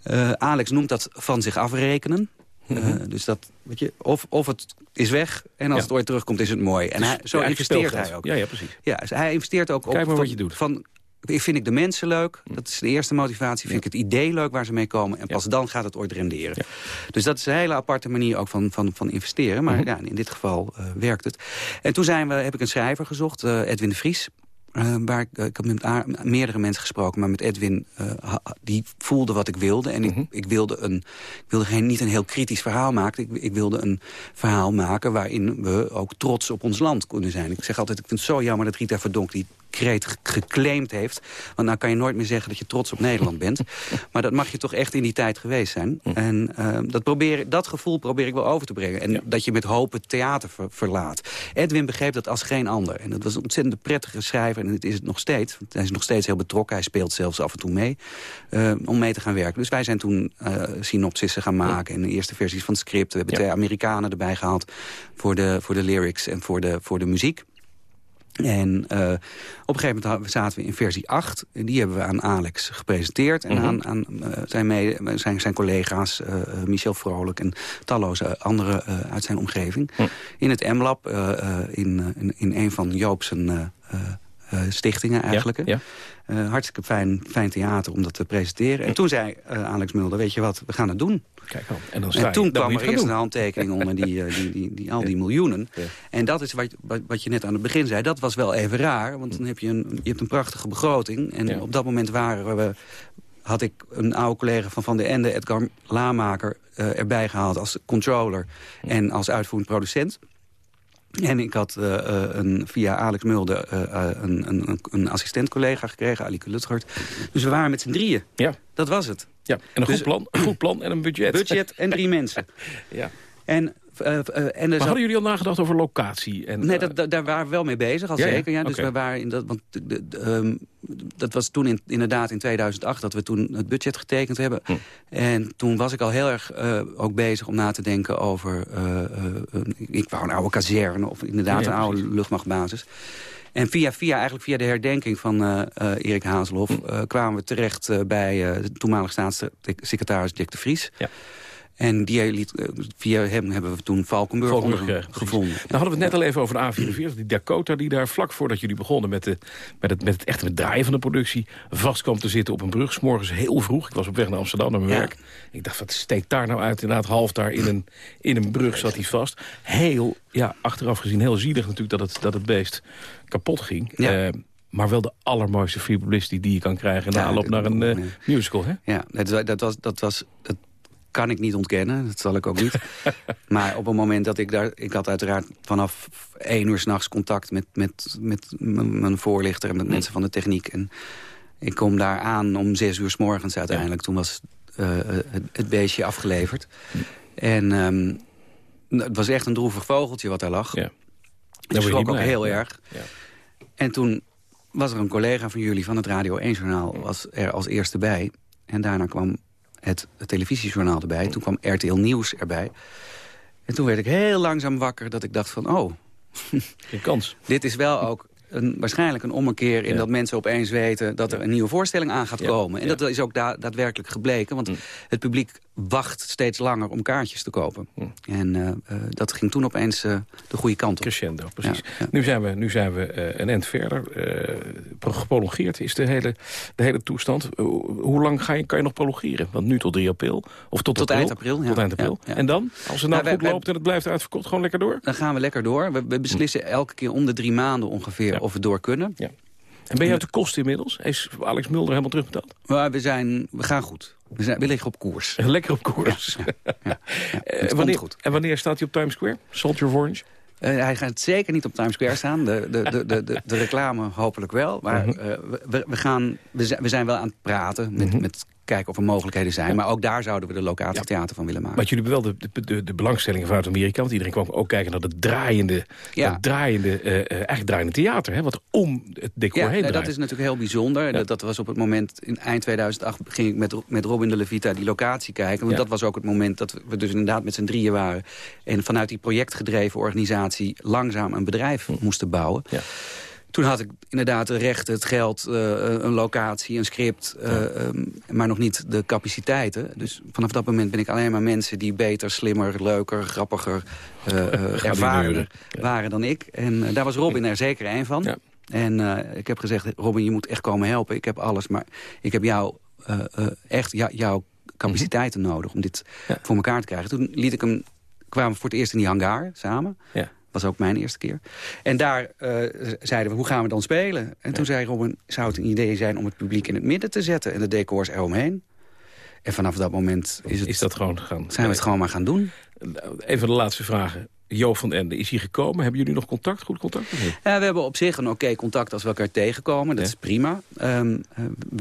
Uh, Alex noemt dat van zich afrekenen. Uh, dus dat, weet je, of, of het is weg en als ja. het ooit terugkomt is het mooi. En dus hij, zo investeert hij ook. Ja, ja, precies. Ja, dus hij investeert ook Kijk op... maar wat je doet. Van, vind ik de mensen leuk. Dat is de eerste motivatie. Vind ik het idee leuk waar ze mee komen. En pas dan gaat het ooit renderen. Ja. Dus dat is een hele aparte manier ook van, van, van investeren. Maar mm -hmm. ja, in dit geval uh, werkt het. En toen zijn we, heb ik een schrijver gezocht, uh, Edwin de Vries. Uh, waar ik, ik heb met meerdere mensen gesproken, maar met Edwin, uh, die voelde wat ik wilde. En ik, mm -hmm. ik wilde, een, ik wilde geen, niet een heel kritisch verhaal maken. Ik, ik, wilde een verhaal maken waarin we ook trots op ons land kunnen zijn. Ik zeg altijd, ik vind het zo jammer dat Rita Verdonk die kreet geclaimd heeft. Want nou kan je nooit meer zeggen dat je trots op Nederland bent. <laughs> maar dat mag je toch echt in die tijd geweest zijn. Hm. En uh, dat, probeer, dat gevoel probeer ik wel over te brengen. En ja. dat je met hoop het theater ver, verlaat. Edwin begreep dat als geen ander. En dat was een ontzettend prettige schrijver. En het is het nog steeds. Want hij is nog steeds heel betrokken. Hij speelt zelfs af en toe mee. Uh, om mee te gaan werken. Dus wij zijn toen uh, synopsissen gaan maken. En de eerste versies van het script. We hebben ja. twee Amerikanen erbij gehaald. Voor de, voor de lyrics en voor de, voor de muziek. En uh, op een gegeven moment zaten we in versie 8. En die hebben we aan Alex gepresenteerd. En mm -hmm. aan, aan uh, zijn, mede, zijn, zijn collega's, uh, Michel Vrolijk en talloze anderen uit zijn omgeving. Mm. In het M-lab, in, in, in, een van Joop's stichtingen eigenlijk. Ja, ja. Uh, hartstikke fijn, fijn theater om dat te presenteren. En toen zei uh, Alex Mulder, weet je wat, we gaan het doen. Kijk al. En, dan en toen kwam er eerst een handtekening onder die, uh, die, die, die, al die miljoenen. Ja. En dat is wat, wat je net aan het begin zei, dat was wel even raar. Want dan heb je een, je hebt een prachtige begroting. En ja. op dat moment waren we, had ik een oude collega van Van der Ende, Edgar Lamaker, erbij gehaald als controller en als uitvoerend producent. En ik had uh, een, via Alex Mulder uh, een, een, een assistent-collega gekregen, Alike Lutgert. Dus we waren met z'n drieën. Ja. Dat was het. Ja, en een dus, goed, plan, een goed plan en een budget. Budget en drie <laughs> mensen. Ja. En uh, uh, en maar hadden jullie al nagedacht over locatie? En, nee, dat, dat, daar waren we wel mee bezig, al ja, zeker. Ja. Dus okay. we waren in dat, want de, de, um, dat was toen in, inderdaad in 2008 dat we toen het budget getekend hebben. Hm. En toen was ik al heel erg uh, ook bezig om na te denken over... ik wou een oude kazerne of inderdaad ja, een oude luchtmachtbasis. En via, via, eigenlijk via de herdenking van uh, uh, Erik Hazelhoff... Uh, kwamen we terecht bij de toenmalige staatssecretaris Dick de Vries. Ja. En die liet, eh, via hem hebben we toen Valkenburg, Valkenburg gevonden. Nou hadden we het net al even over de A44, die Dakota... die daar vlak voordat jullie begonnen met, de, met, het, met het echte draaien van de productie... vast kwam te zitten op een brug, s morgens heel vroeg. Ik was op weg naar Amsterdam naar mijn werk. Ik dacht, wat steekt daar nou uit? Inderdaad, half daar in een, in een brug zat hij vast. Heel, ja, achteraf gezien heel zielig natuurlijk dat het, dat het beest kapot ging. Ja. Uh, maar wel de allermooiste free publicity die je kan krijgen... in de aanloop naar een uh, musical, hè? Ja, dat, dat was, dat was, dat kan ik niet ontkennen. Dat zal ik ook niet. <laughs> maar op het moment dat ik daar... Ik had uiteraard vanaf één uur s'nachts contact met, met, met mijn voorlichter... en met mm. mensen van de techniek. En ik kom daar aan om zes uur s morgens uiteindelijk. Toen was uh, het, het, beestje afgeleverd. Mm. En um, het was echt een droevig vogeltje wat daar lag. Ja. Ik schrok ook heel erg. Ja. En toen was er een collega van jullie van het Radio 1-journaal... was er als eerste bij. En daarna kwam het, televisiejournaal erbij. Toen kwam RTL Nieuws erbij. En toen werd ik heel langzaam wakker dat ik dacht van... oh, Geen kans. <laughs> dit is wel ook een, waarschijnlijk een ommekeer in dat mensen opeens weten... dat er een nieuwe voorstelling aan gaat komen. En dat is ook daadwerkelijk gebleken. Want mm. het publiek wacht steeds langer om kaartjes te kopen. Mm. En uh, uh, dat ging toen opeens uh, de goede kant op. Crescendo, precies. Nu zijn we, nu zijn we een end verder. geprolongeerd is de hele, de hele toestand. hoe lang ga je, kan je nog prolongeren? Want nu tot 3 april? Of tot, tot eind april. Tot eind april. En dan? Als het nou, nou goed loopt en het blijft uitverkocht, gewoon lekker door? Dan gaan we lekker door. We, we beslissen elke keer om de drie maanden ongeveer of we door kunnen. Ja. En ben je uit de kosten inmiddels? Is Alex Mulder helemaal terugbetaald? Maar we, zijn, we gaan goed. We, zijn, we liggen op koers. <laughs> Lekker op koers. Ja, ja, <laughs> en, wanneer, goed. en wanneer staat hij op Times Square? Soldier of Orange? Uh, hij gaat zeker niet op Times Square staan. De, de, de, de, reclame hopelijk wel. Maar uh, we, we, gaan, we, zijn, we zijn wel aan het praten met, mm met kijken of er mogelijkheden zijn. Maar ook daar zouden we de locatietheater van willen maken. Maar jullie hebben wel de, de, de belangstelling vanuit Amerika. Want iedereen kwam ook kijken naar de draaiende, ja. draaiende, uh, eigenlijk draaiende theater. Hè, wat om het decor heen draait. dat is natuurlijk heel bijzonder. Dat, dat, was op het moment, in eind 2008 ging ik met, met Robin de Levita die locatie kijken. Want dat was ook het moment dat we dus inderdaad met z'n drieën waren. En vanuit die projectgedreven organisatie langzaam een bedrijf hm. moesten bouwen. Ja. Toen had ik inderdaad de rechten, het geld, uh, een locatie, een script... Uh, um, maar nog niet de capaciteiten. Dus vanaf dat moment ben ik alleen maar mensen... die beter, slimmer, leuker, grappiger, <laughs> uh, ervaren waren dan ik. En daar was Robin er zeker één van. Ja. En ik heb gezegd, Robin, je moet echt komen helpen. Ik heb alles, maar ik heb jou echt jouw capaciteiten nodig... om dit voor elkaar te krijgen. Toen liet ik hem, kwamen we voor het eerst in die hangar samen... Ja was ook mijn eerste keer. En daar uh, zeiden we, hoe gaan we dan spelen? En toen zei Robin, zou het een idee zijn om het publiek in het midden te zetten... en de decors eromheen? En vanaf dat moment is, het, is dat gewoon gaan. zijn we het gewoon maar gaan doen. Even de laatste vragen. Jo van Ende is hier gekomen. Hebben jullie nog contact, goed contact? Ja, we hebben op zich een oké contact als we elkaar tegenkomen. Dat is prima. Um,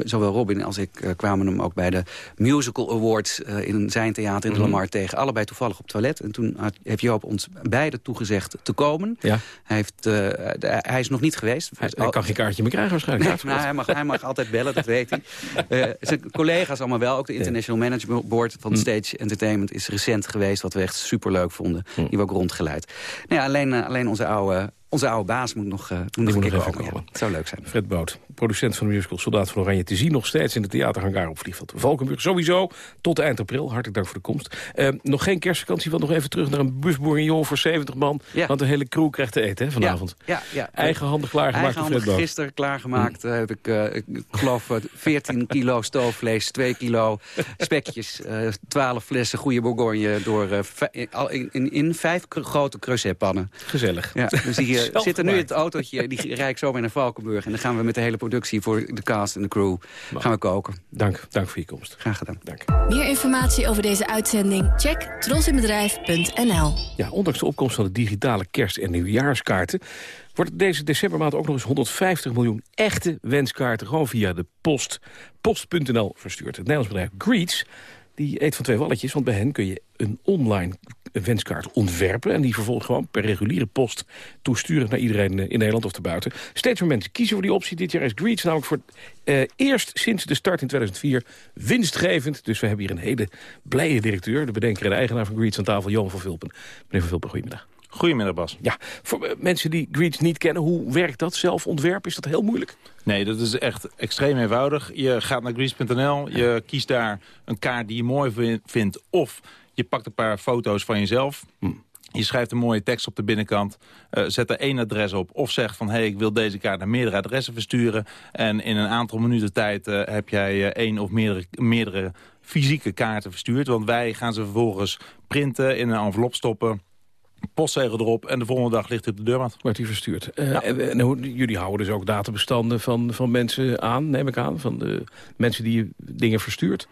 zowel Robin als ik uh, kwamen hem ook bij de Musical Awards... Uh, in zijn theater in de mhm. Lamar tegen. Allebei toevallig op toilet. En toen had, heeft Joop ons beiden toegezegd te komen. Ja. Hij, heeft, de, hij is nog niet geweest. Hij, hij kan geen kaartje meer krijgen waarschijnlijk. Nee, nou, hij, mag, hij mag altijd bellen, dat weet hij. <laughs> zijn collega's allemaal wel. Ook de International Management Board van mhm. Stage Entertainment is recent geweest... wat we echt superleuk vonden. Mhm. Die we ook rond geleid. Nee, alleen, eh, alleen onze oude onze oude baas moet nog, uh, moet nog, een keer komen. komen. Het zou leuk zijn. Fred Boot, producent van de musical Soldaat van Oranje... te zien nog steeds in de theaterhangar op Vliegveld Valkenburg. Sowieso tot eind april. Hartelijk dank voor de komst. Uh, nog geen kerstvakantie, want nog even terug naar een bus bourguignon voor 70 man. Ja. Want de hele crew krijgt te eten hè, vanavond. Ja, ja, ja. Eigenhandig klaargemaakt Eigenhandig gisteren klaargemaakt. Uh, heb ik, uh, ik geloof, 14 <laughs> kilo stoofvlees, 2 kilo spekjes... 12 flessen goede bourgogne door in, in, in, vijf grote creusetpannen. Gezellig. Ja, dus hier <laughs> zitten nu het autootje, die rijd ik zo weer naar Valkenburg. En dan gaan we met de hele productie voor de cast en de crew gaan we koken. Dank, dank voor je komst. Graag gedaan. Dank. Meer informatie over deze uitzending? Check trosinbedrijf.nl. Ja, ondanks de opkomst van de digitale kerst- en nieuwjaarskaarten wordt deze decembermaand ook nog eens 150 miljoen echte wenskaarten... gewoon via de post, post.nl verstuurd. Het Nederlands bedrijf Greets die eet van twee walletjes, want bij hen kun je een online wenskaart ontwerpen... en die vervolgens gewoon per reguliere post toesturen naar iedereen eh, in Nederland of buiten. Steeds meer mensen kiezen voor die optie. Dit jaar is Greets namelijk voor uh, eerst sinds de start in 2004 winstgevend. Dus we hebben hier een hele blije directeur, de bedenker en de eigenaar van Greets aan tafel, Johan van Vilpen. Meneer van Vilpen, goedemiddag. Goedemiddag Bas. Ja, voor eh, mensen die Greets niet kennen, hoe werkt dat? Zelf ontwerpen, is dat heel moeilijk? Nee, dat is echt extreem eenvoudig. Je gaat naar Greets.nl, je kiest daar een kaart die je mooi vindt... of Je pakt een paar foto's van jezelf. Hm. Je schrijft een mooie tekst op de binnenkant, uh, zet er één adres op... of zegt van, hé, hey, ik wil deze kaart naar meerdere adressen versturen... en in een aantal minuten tijd uh, heb jij uh, één of meerdere, meerdere fysieke kaarten verstuurd. Want wij gaan ze vervolgens printen, in een envelop stoppen postzegel erop en de volgende dag ligt hij op de deurmat. Wordt hij verstuurd. Uh, en, en, jullie houden dus ook databestanden van, van mensen aan, neem ik aan? Van de mensen die dingen verstuurt?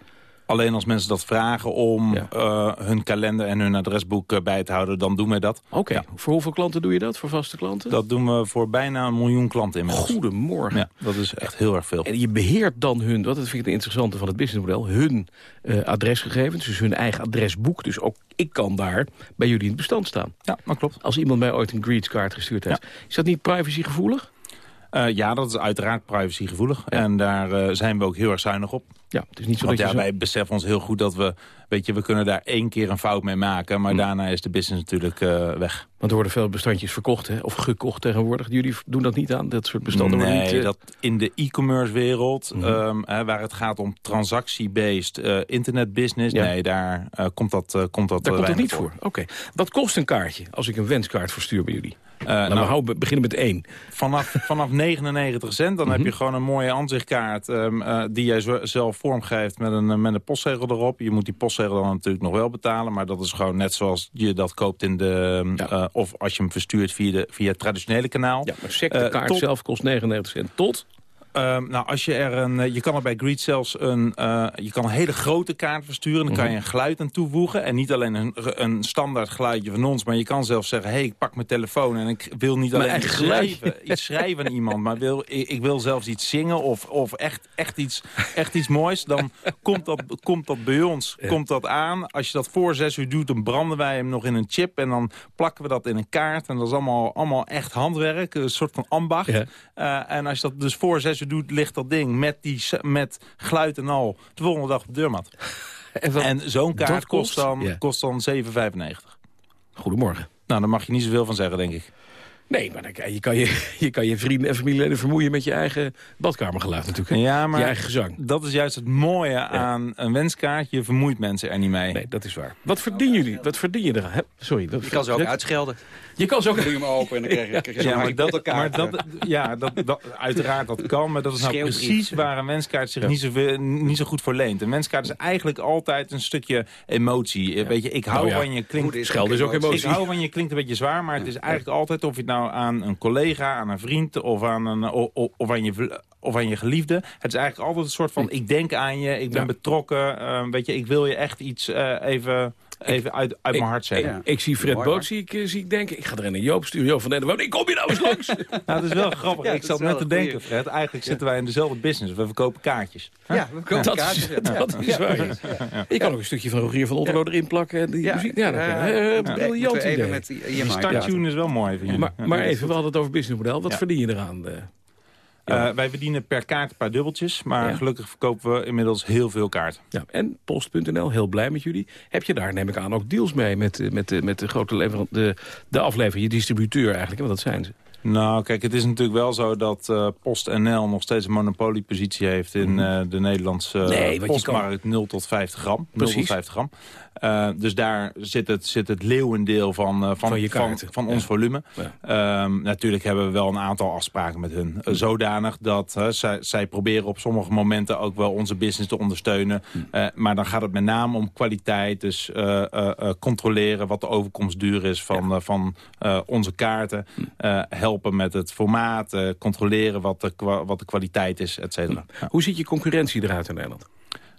Alleen als mensen dat vragen om eh, hun kalender en hun adresboek eh, bij te houden, dan doen wij dat. Oké, voor hoeveel klanten doe je dat? Voor vaste klanten? Dat doen we voor bijna een miljoen klanten inmiddels. Goedemorgen. Ja, dat is echt heel erg veel. En je beheert dan hun, dat vind ik het interessante van het businessmodel, hun uh, adresgegevens, dus hun eigen adresboek. Dus ook ik kan daar bij jullie in het bestand staan. Ja, dat klopt. Als iemand mij ooit een greetskaart gestuurd heeft. Is dat niet privacygevoelig? Uh, ja, dat is uiteraard privacygevoelig. En daar uh, zijn we ook heel erg zuinig op. Ja, het is niet zo Want dat ja, zo... wij beseffen ons heel goed dat we... Weet je, we kunnen daar één keer een fout mee maken. Maar mm. daarna is de business natuurlijk uh, weg. Want er worden veel bestandjes verkocht, hè? of gekocht tegenwoordig. Jullie doen dat niet aan, dat soort bestanden? Nee, niet, dat in de e-commerce wereld... Mm -hmm. um, hè, waar het gaat om transactie-based uh, internetbusiness... Ja. nee, daar komt dat komt dat Daar komt het niet voor? Oké. Okay. Wat kost een kaartje als ik een wenskaart verstuur bij jullie? Nou, nou, we houden, beginnen met één. Vanaf, <laughs> vanaf 99 cent, dan mm -hmm. heb je gewoon een mooie aanzichtkaart... Um, uh, die jij zelf vormgeeft met een, met een postzegel erop. Je moet die postzegel dan natuurlijk nog wel betalen... maar dat is gewoon net zoals je dat koopt in de... Ja. Uh, of als je hem verstuurt via, de, via het traditionele kanaal. Ja, maar sec, de kaart tot, zelf kost 99 cent. Tot? Um, nou, als je er een, je kan er bij Greet zelfs een, uh, je kan een hele grote kaart versturen. Dan kan je een geluid aan toevoegen. En niet alleen een, een standaard geluidje van ons. Maar je kan zelfs zeggen, hey, ik pak mijn telefoon. En ik wil niet alleen iets schrijven, iets schrijven aan iemand. Maar wil, ik, ik, wil zelfs iets zingen of, of echt, echt, iets, echt iets moois. Dan komt dat, komt dat bij ons ja. komt dat aan. Als je dat voor zes uur doet, dan branden wij hem nog in een chip. En dan plakken we dat in een kaart. En dat is allemaal, allemaal echt handwerk. Een soort van ambacht. Ja. Uh, en als je dat dus voor zes uur doet, ligt dat ding met, die, met geluid en al de volgende dag op de deurmat. <laughs> en, en zo'n kaart kost dan, ja. kost dan 7,95. Goedemorgen. Nou, daar mag je niet zoveel van zeggen, denk ik. Nee, maar dan, je, kan je, <laughs> je kan je vrienden en familieleden vermoeien met je eigen badkamergeluid natuurlijk. Hè? Ja, maar je eigen gezang. dat is juist het mooie ja. aan een wenskaart. Je vermoeit mensen er niet mee. Nee, dat is waar. Wat verdienen jullie? Wat verdien je er? Sorry. je kan ze ook uitschelden. Je kan ze ook... Doe je hem open en dan krijg je, krijg je ja, maar dat, maar dat, ja, dat, dat, uiteraard dat kan. Maar dat is nou precies waar een wenskaart zich ja. niet, zo niet zo goed voor leent. Een wenskaart is eigenlijk altijd een stukje emotie. Ja. Weet je, ik hou nou van je klinkt... Schelden is ook emotie. Ik hou van je klinkt een beetje zwaar, maar het is eigenlijk altijd of je het nou aan een collega, aan een vriend of aan, een, of, of aan je of aan je geliefde. Het is eigenlijk altijd een soort van, ik denk aan je, ik ben ja. betrokken. Uh, weet je, ik wil je echt iets uh, even, even uit, uit ik, mijn hart zeggen. Ik, ik zie Fred Boot, zie ik, zie ik denken, ik ga er in een Joop sturen. Joop van ik kom je nou eens langs. <laughs> nou, dat is wel grappig. Ja, ik zat net te denken, Fred. Eigenlijk zitten wij in dezelfde business. We verkopen kaartjes. Huh? Ja, we verkopen dat kaartjes. Is, <laughs> dat is waar. Je kan ook een stukje van Rogier van Otterlo erin plakken. En die ja, muziek, ja, dat briljant idee. Met die, die starttune is wel mooi. Maar, maar even, we hadden het over businessmodel. Wat verdien je eraan? Ja. Uh, wij verdienen per kaart een paar dubbeltjes. Maar ja. gelukkig verkopen we inmiddels heel veel kaarten. Ja, en Post.nl, heel blij met jullie. Heb je daar, neem ik aan, ook deals mee met, met, met de grote de, de aflever, je distributeur eigenlijk? Want dat zijn ze. Nou, kijk, het is natuurlijk wel zo dat uh, PostNL nog steeds een monopoliepositie heeft in uh, de Nederlandse nee, postmarkt kan... 0 tot 50 gram. Precies. 0 tot 50 gram. Uh, dus daar zit het, zit het leeuwendeel van, uh, van, van, van, van, ons ja. volume. Ja. Um, natuurlijk hebben we wel een aantal afspraken met hun. Uh, zodanig dat zij, zij proberen op sommige momenten ook wel onze business te ondersteunen. Hm. maar dan gaat het met name om kwaliteit. Dus controleren wat de overkomstduur is van, ja. van onze kaarten. Helpen met het formaat. controleren wat de, wat de kwaliteit is, et cetera. Hm. Hoe ziet je concurrentie eruit in Nederland?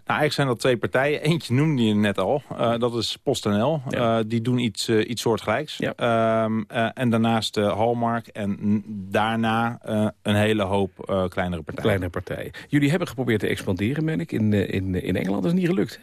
Nou, eigenlijk zijn dat twee partijen. Eentje noemde je net al. Uh, dat is PostNL. Ja. Uh, die doen iets, uh, iets soortgelijks. Ja. Um, en daarnaast Hallmark. En daarna een hele hoop kleinere partijen. Kleinere partijen. Jullie hebben geprobeerd te expanderen, meen ik, in, in, in Engeland. Dat is niet gelukt,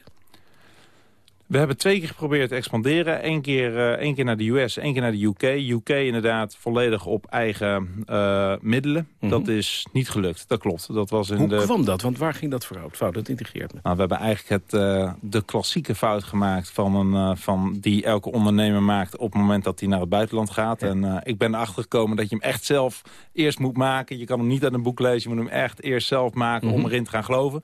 we hebben twee keer geprobeerd te expanderen. Eén keer, uh, één keer naar de US, één keer naar de UK. UK inderdaad volledig op eigen uh, middelen. Mm -hmm. Dat is niet gelukt, dat klopt. Dat was in Hoe de... kwam dat? Want waar ging dat fout? fout? Dat integreert me. Nou, we hebben eigenlijk het, uh, de klassieke fout gemaakt... Van een, van die elke ondernemer maakt op het moment dat hij naar het buitenland gaat. Ja. En ik ben erachter gekomen dat je hem echt zelf eerst moet maken. Je kan hem niet uit een boek lezen, je moet hem echt eerst zelf maken... Mm -hmm. om erin te gaan geloven.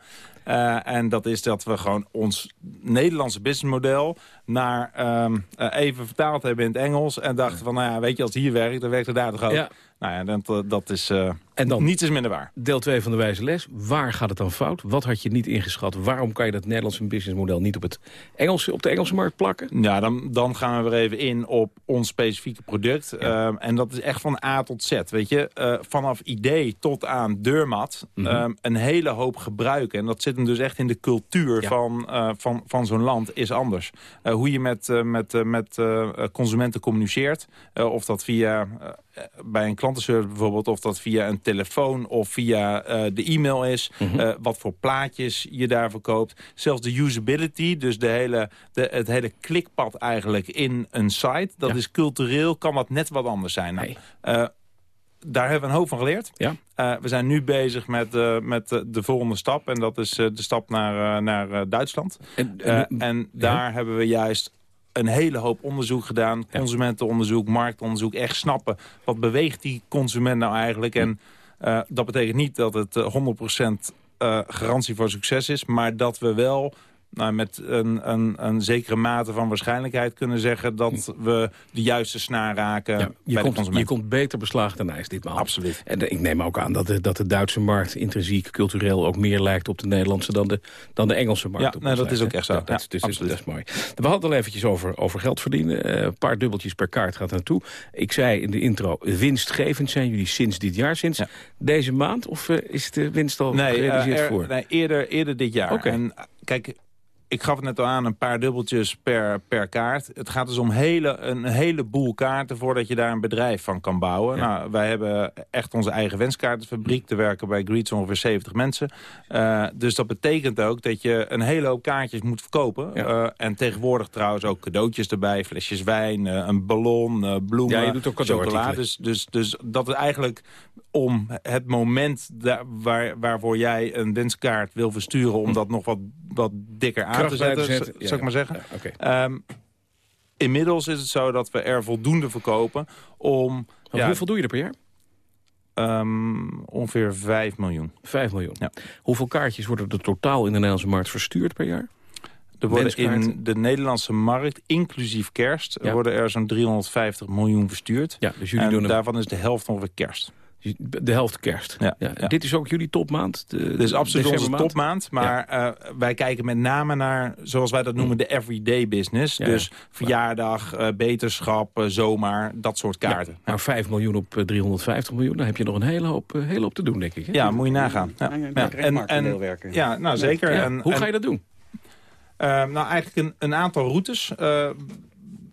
En dat is dat we gewoon ons Nederlandse business businessmodel naar ehm, even vertaald hebben in het Engels. En dachten van, nou ja, weet je, als het hier werkt, dan werkt het daar toch ook. Nou ja, dat, dat is... En dan, Niets is minder waar. Deel 2 van de wijze les. Waar gaat het dan fout? Wat had je niet ingeschat? Waarom kan je dat Nederlandse businessmodel niet op, het Engelse, op de Engelse markt plakken? Ja, dan, dan gaan we weer even in op ons specifieke product. Ehm, en dat is echt van A tot Z. Weet je, uh, vanaf idee tot aan deurmat. Mhm. Ehm, een hele hoop gebruiken. En dat zit hem dus echt in de cultuur van, uh, van, van zo'n land is anders. Hoe je met, met, met consumenten communiceert. of dat via bij een klantenservice bijvoorbeeld... of dat via een telefoon of via uh, de e-mail is. Mhm. uh, wat voor plaatjes je daarvoor koopt. Zelfs de usability, dus de hele, de, het hele klikpad eigenlijk in een site. Dat is cultureel, kan wat net wat anders zijn. Nou, uh, daar hebben we een hoop van geleerd. Ja. Uh, we zijn nu bezig met, uh, met de volgende stap. En dat is de stap naar, naar Duitsland. En, en, en daar ja. hebben we juist een hele hoop onderzoek gedaan. Consumentenonderzoek, marktonderzoek. Echt snappen, wat beweegt die consument nou eigenlijk? En uh, dat betekent niet dat het 100% uh, garantie voor succes is. Maar dat we wel nou, met een, een, een zekere mate van waarschijnlijkheid kunnen zeggen... dat we de juiste snaar raken ja, je bij komt, Je komt beter beslagen dan ijs ditmaal. Absoluut. En ik neem ook aan dat de, dat de Duitse markt intrinsiek, cultureel... ook meer lijkt op de Nederlandse dan de, dan de Engelse markt. Ja, nee, dat is ook echt zo. Ja, dat, is, dus, dat is mooi. We hadden al eventjes over, over geld verdienen. Uh, een paar dubbeltjes per kaart gaat naartoe. Ik zei in de intro, winstgevend zijn jullie sinds dit jaar. Sinds deze maand? Of uh, is de winst al nee, gerealiseerd uh, er, voor? Nee, eerder, eerder dit jaar. Okay. En kijk ik gaf het net al aan, een paar dubbeltjes per, per kaart. Het gaat dus om hele, een heleboel kaarten voordat je daar een bedrijf van kan bouwen. Nou, wij hebben echt onze eigen wenskaartenfabriek. Er werken bij Greets ongeveer 70 mensen. Uh, dus dat betekent ook dat je een hele hoop kaartjes moet verkopen. Ja. Uh, en tegenwoordig trouwens ook cadeautjes erbij. Flesjes wijn, uh, een ballon, bloemen, ja, je doet ook chocolade. Dus, dus, dus dat is eigenlijk om het moment daar, waar, waarvoor jij een wenskaart wil versturen... om hm. dat nog wat, wat dikker aan te zetten, zetten. zou ik maar zeggen. Okay. um, inmiddels is het zo dat we er voldoende verkopen om... Hoeveel doe je er per jaar? Um, ongeveer 5 miljoen. 5 miljoen. Ja. Hoeveel kaartjes worden er totaal in de Nederlandse markt verstuurd per jaar? Er worden in de Nederlandse markt, inclusief kerst, ja. worden er zo'n 350 miljoen verstuurd. Ja, dus jullie en doen daarvan is de helft ongeveer kerst. De helft kerst. Ja, ja. Dit is ook jullie topmaand? De, Dit is absoluut onze topmaand. Maar ja. uh, wij kijken met name naar, zoals wij dat noemen, de everyday business. dus verjaardag, uh, beterschap, uh, zomaar, dat soort kaarten. Nou, 5 miljoen op 350 miljoen, dan heb je nog een hele hoop, hele hoop te doen, denk ik. Hè? Ja, moet je nagaan. Ja, en, en, werken. ja nou zeker. En, Hoe ga je dat doen? nou, eigenlijk een, een aantal routes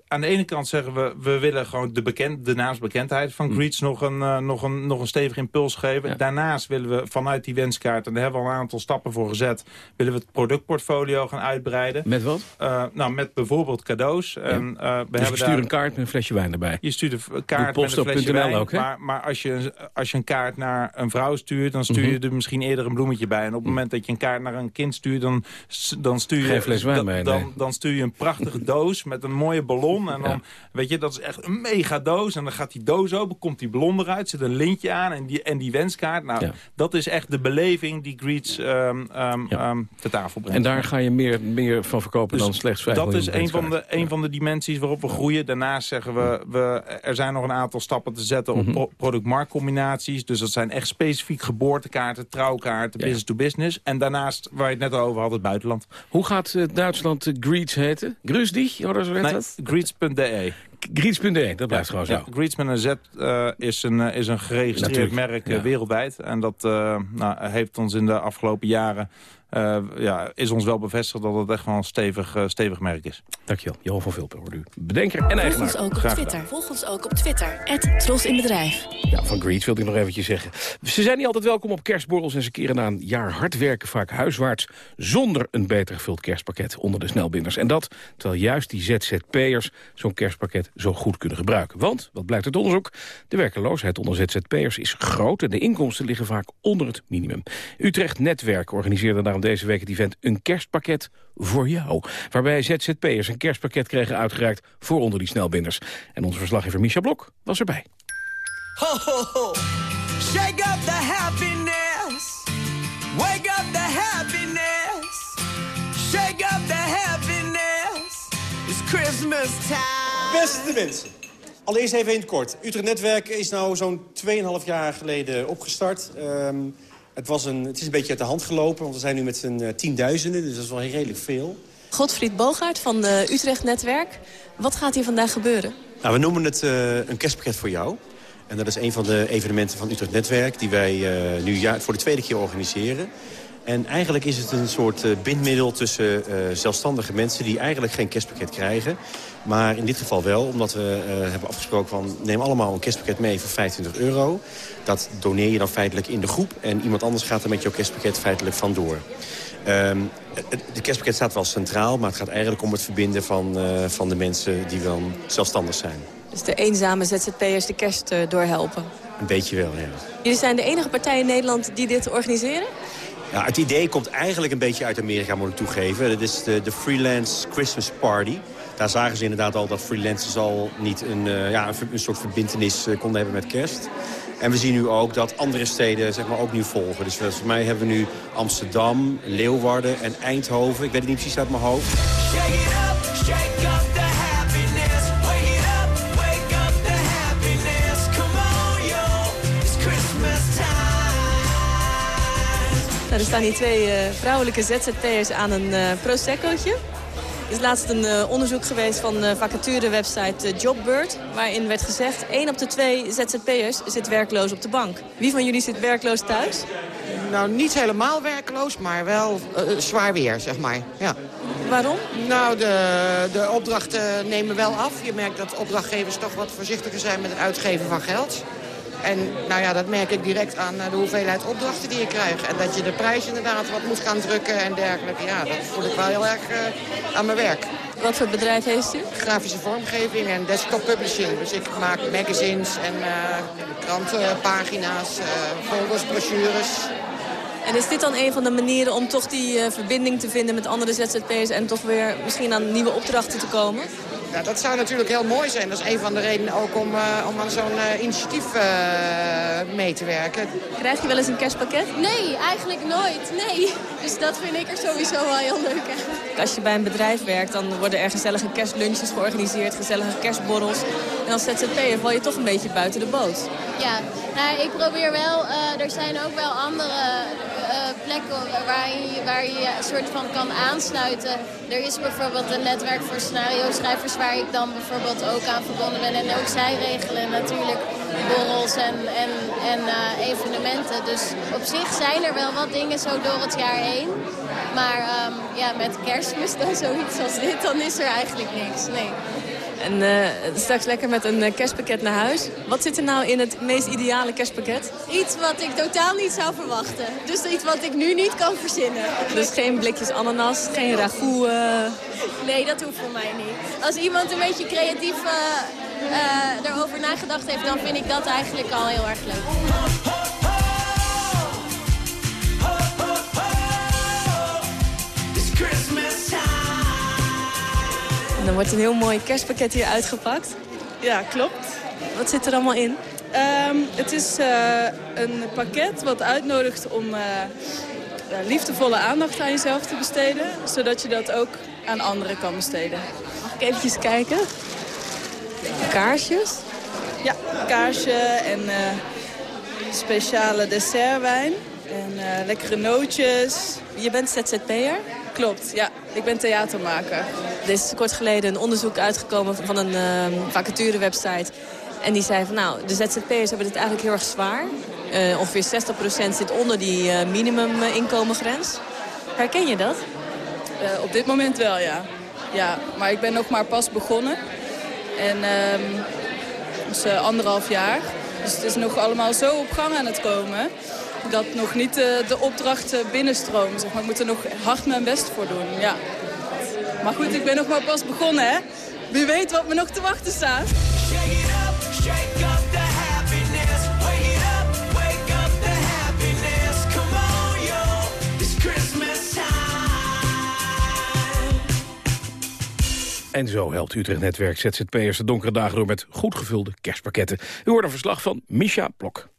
aan de ene kant zeggen we, we willen gewoon de, bekend, de naamsbekendheid van mm. Greets nog, een, uh, nog, een, nog een stevig impuls geven. Daarnaast willen we vanuit die wenskaart, en daar hebben we al een aantal stappen voor gezet, willen we het productportfolio gaan uitbreiden. Met wat? Uh, nou, met bijvoorbeeld cadeaus. Ja. En, uh, we dus je stuurt een kaart met een flesje wijn erbij? Je stuurt een kaart met een flesje wijn. Ook, maar maar als, je, als je een kaart naar een vrouw stuurt, dan stuur je mm -hmm. er misschien eerder een bloemetje bij. En op het mm. moment dat je een kaart naar een kind stuurt, dan, dan stuur je... Geen fles wijn mee, dan, dan, dan stuur je een prachtige doos met een mooie ballon En dan, weet je, dat is echt een mega doos. En dan gaat die doos open, komt die ballon eruit, zit een lintje aan en die, en die wenskaart. Nou, ja. dat is echt de beleving die Greets um, um, ja. um, te tafel brengt. En daar ga je meer, meer van verkopen dus dan slechts 5 Dat is een van, de, een van de dimensies waarop we groeien. Daarnaast zeggen we, we, er zijn nog een aantal stappen te zetten op mm -hmm. product-marktcombinaties. Dus dat zijn echt specifiek geboortekaarten, trouwkaarten, business to business. En daarnaast, waar je het net over had, het buitenland. Hoe gaat uh, Duitsland uh, Greets heten? Grüß Oder zo nee, Greets.de. Greets.de, dat blijft ja, gewoon zo. Ja, Greets met een Z uh, is, een, uh, is een geregistreerd Natuurlijk. merk uh, wereldwijd. En dat nou, heeft ons in de afgelopen jaren uh, ja, is ons wel bevestigd dat het echt wel een stevig, uh, stevig merk is. Dankjewel. Johan van Vulpen hoort u. Bedenker en eigenaar. Volg ons ook op Twitter. Volg ons ook op Twitter. Tros in Bedrijf. Ja, van Greets wilde ik nog eventjes zeggen. Ze zijn niet altijd welkom op kerstborrels en ze keren na een jaar hard werken vaak huiswaarts zonder een beter gevuld kerstpakket onder de snelbinders. En dat terwijl juist die ZZP'ers zo'n kerstpakket zo goed kunnen gebruiken. Want, wat blijkt uit onderzoek, de werkeloosheid onder ZZP'ers is groot en de inkomsten liggen vaak onder het minimum. Utrecht Netwerk organiseerde deze week het event Een kerstpakket voor jou. Waarbij ZZP'ers een kerstpakket kregen uitgereikt voor onder die snelbinders. En onze verslaggever Micha Blok was erbij. Ho, ho, ho. Shake up the happiness. Wake up the happiness. Shake up the happiness. Christmas time. Beste mensen. Allereerst even in het kort. Utrecht Netwerk is nou zo'n 2,5 jaar geleden opgestart. Um, het, was een, het is een beetje uit de hand gelopen, want we zijn nu met z'n uh, tienduizenden. Dus dat is wel redelijk veel. Godfried Bogaert van de Utrecht Netwerk. Wat gaat hier vandaag gebeuren? Nou, we noemen het uh, een kerstpakket voor jou. En dat is een van de evenementen van Utrecht Netwerk... die wij uh, nu ja, voor de tweede keer organiseren. En eigenlijk is het een soort uh, bindmiddel tussen uh, zelfstandige mensen... die eigenlijk geen kerstpakket krijgen. Maar in dit geval wel, omdat we uh, hebben afgesproken van... neem allemaal een kerstpakket mee voor 25 euro. Dat doneer je dan feitelijk in de groep. En iemand anders gaat er met jouw kerstpakket feitelijk vandoor. Um, de kerstpakket staat wel centraal, maar het gaat eigenlijk om het verbinden van, van de mensen die dan zelfstandig zijn. Dus de eenzame ZZP'ers de kerst doorhelpen? Een beetje wel, ja. Jullie zijn de enige partij in Nederland die dit organiseren? Ja, het idee komt eigenlijk een beetje uit Amerika, moet ik toegeven. Dat is de, de Freelance Christmas Party. Daar zagen ze inderdaad al dat freelancers al niet een, uh, ja, een, een, soort verbindenis uh, konden hebben met kerst. En we zien nu ook dat andere steden zeg maar, ook nu volgen. Dus volgens mij hebben we nu Amsterdam, Leeuwarden en Eindhoven. Ik weet het niet precies uit mijn hoofd. Shake it up, shake up the happiness. Wake it up, wake up the happiness. Come on, yo, it's Christmas time. Nou, er staan hier twee uh, vrouwelijke ZZP'ers aan een uh, proseccootje. Er is laatst een uh, onderzoek geweest van de vacaturewebsite uh, Jobbird... waarin werd gezegd, 1 op de twee ZZP'ers zit werkloos op de bank. Wie van jullie zit werkloos thuis? Nou, niet helemaal werkloos, maar wel uh, zwaar weer, zeg maar. Ja. Waarom? Nou, de, de opdrachten nemen wel af. Je merkt dat opdrachtgevers toch wat voorzichtiger zijn met het uitgeven van geld. En nou ja, dat merk ik direct aan de hoeveelheid opdrachten die ik krijg. En dat je de prijs inderdaad wat moet gaan drukken en dergelijke. Ja, dat voel ik wel heel erg uh, aan mijn werk. Wat voor bedrijf heeft u? Grafische vormgeving en desktop publishing. Dus ik maak magazines en uh, krantenpagina's, uh, folders, brochures. En is dit dan een van de manieren om toch die verbinding te vinden met andere ZZP'ers... en toch weer misschien aan nieuwe opdrachten te komen? Ja, dat zou natuurlijk heel mooi zijn. Dat is een van de redenen ook om, uh, om aan zo'n uh, initiatief uh, mee te werken. Krijg je wel eens een kerstpakket? Nee, eigenlijk nooit. Nee. Dus dat vind ik er sowieso wel heel leuk aan. Als je bij een bedrijf werkt, dan worden er gezellige kerstlunches georganiseerd, gezellige kerstborrels. En als ZZP'er val je toch een beetje buiten de boot. Ja, nou, ik probeer wel, er zijn ook wel andere plekken waar je, waar je een soort van kan aansluiten. Er is bijvoorbeeld een netwerk voor scenario-schrijvers waar ik dan bijvoorbeeld ook aan verbonden ben. En ook zij regelen natuurlijk borrels en, en, en uh, evenementen. Dus op zich zijn er wel wat dingen zo door het jaar heen. Maar um, ja, met kerstmis dan zoiets als dit, dan is er eigenlijk niks. Nee. En uh, straks lekker met een uh, kerstpakket naar huis. Wat zit er nou in het meest ideale kerstpakket? Iets wat ik totaal niet zou verwachten. Dus iets wat ik nu niet kan verzinnen. Dus geen blikjes ananas, geen ragout? Uh... Nee, dat hoeft voor mij niet. Als iemand een beetje creatief erover nagedacht heeft... dan vind ik dat eigenlijk al heel erg leuk. Dan wordt een heel mooi kerstpakket hier uitgepakt. Ja, klopt. Wat zit er allemaal in? Um, het is uh, een pakket wat uitnodigt om uh, liefdevolle aandacht aan jezelf te besteden. Zodat je dat ook aan anderen kan besteden. Mag ik eventjes kijken? Kaarsjes? Ja, kaarsje en uh, speciale dessertwijn. En lekkere nootjes. Je bent ZZP'er? Klopt, ja. Ik ben theatermaker. Er is kort geleden een onderzoek uitgekomen van een uh, vacaturewebsite. En die zei van nou, de ZZP'ers hebben het eigenlijk heel erg zwaar. Uh, ongeveer 60% zit onder die uh, minimuminkomengrens. Herken je dat? Op dit moment wel, ja. ja. Maar ik ben nog maar pas begonnen. En um, dus anderhalf jaar. Dus het is nog allemaal zo op gang aan het komen dat nog niet de, de opdrachten binnenstromen. Zeg maar. Ik moet er nog hard mijn best voor doen, ja. Maar goed, ik ben nog maar pas begonnen, hè. Wie weet wat me nog te wachten staat. En zo helpt Utrecht Netwerk ZZP'ers de donkere dagen door met goed gevulde kerstpakketten. U hoort een verslag van Misha Blok.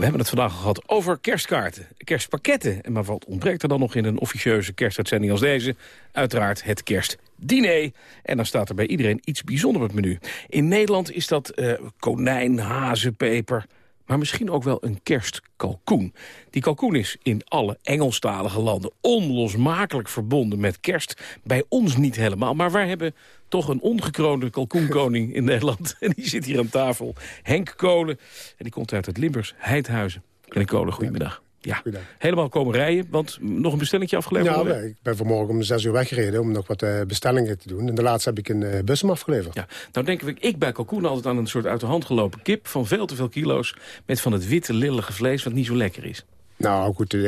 We hebben het vandaag gehad over kerstkaarten, kerstpakketten. Maar wat ontbreekt er dan nog in een officieuze kerstuitzending als deze? Uiteraard het kerstdiner. En dan staat er bij iedereen iets bijzonders op het menu. In Nederland is dat uh, konijn, hazenpeper, maar misschien ook wel een kerstkalkoen. Die kalkoen is in alle Engelstalige landen onlosmakelijk verbonden met kerst. Bij ons niet helemaal, maar wij hebben toch een ongekroonde kalkoenkoning in <laughs> Nederland. En die zit hier aan tafel, Henk Kolen. En die komt uit het Limburgs Heidhuizen. Henk Kolen, goedemiddag. Ja, helemaal komen rijden, want nog een bestellingje afgeleverd? Ja, ik ben vanmorgen om zes uur weggereden om nog wat uh, bestellingen te doen. En de laatste heb ik een uh, bus afgeleverd. Ja, nou denk ik, ik bij kalkoen altijd aan een soort uit de hand gelopen kip... van veel te veel kilo's met van het witte, lillige vlees wat niet zo lekker is. Nou goed, uh,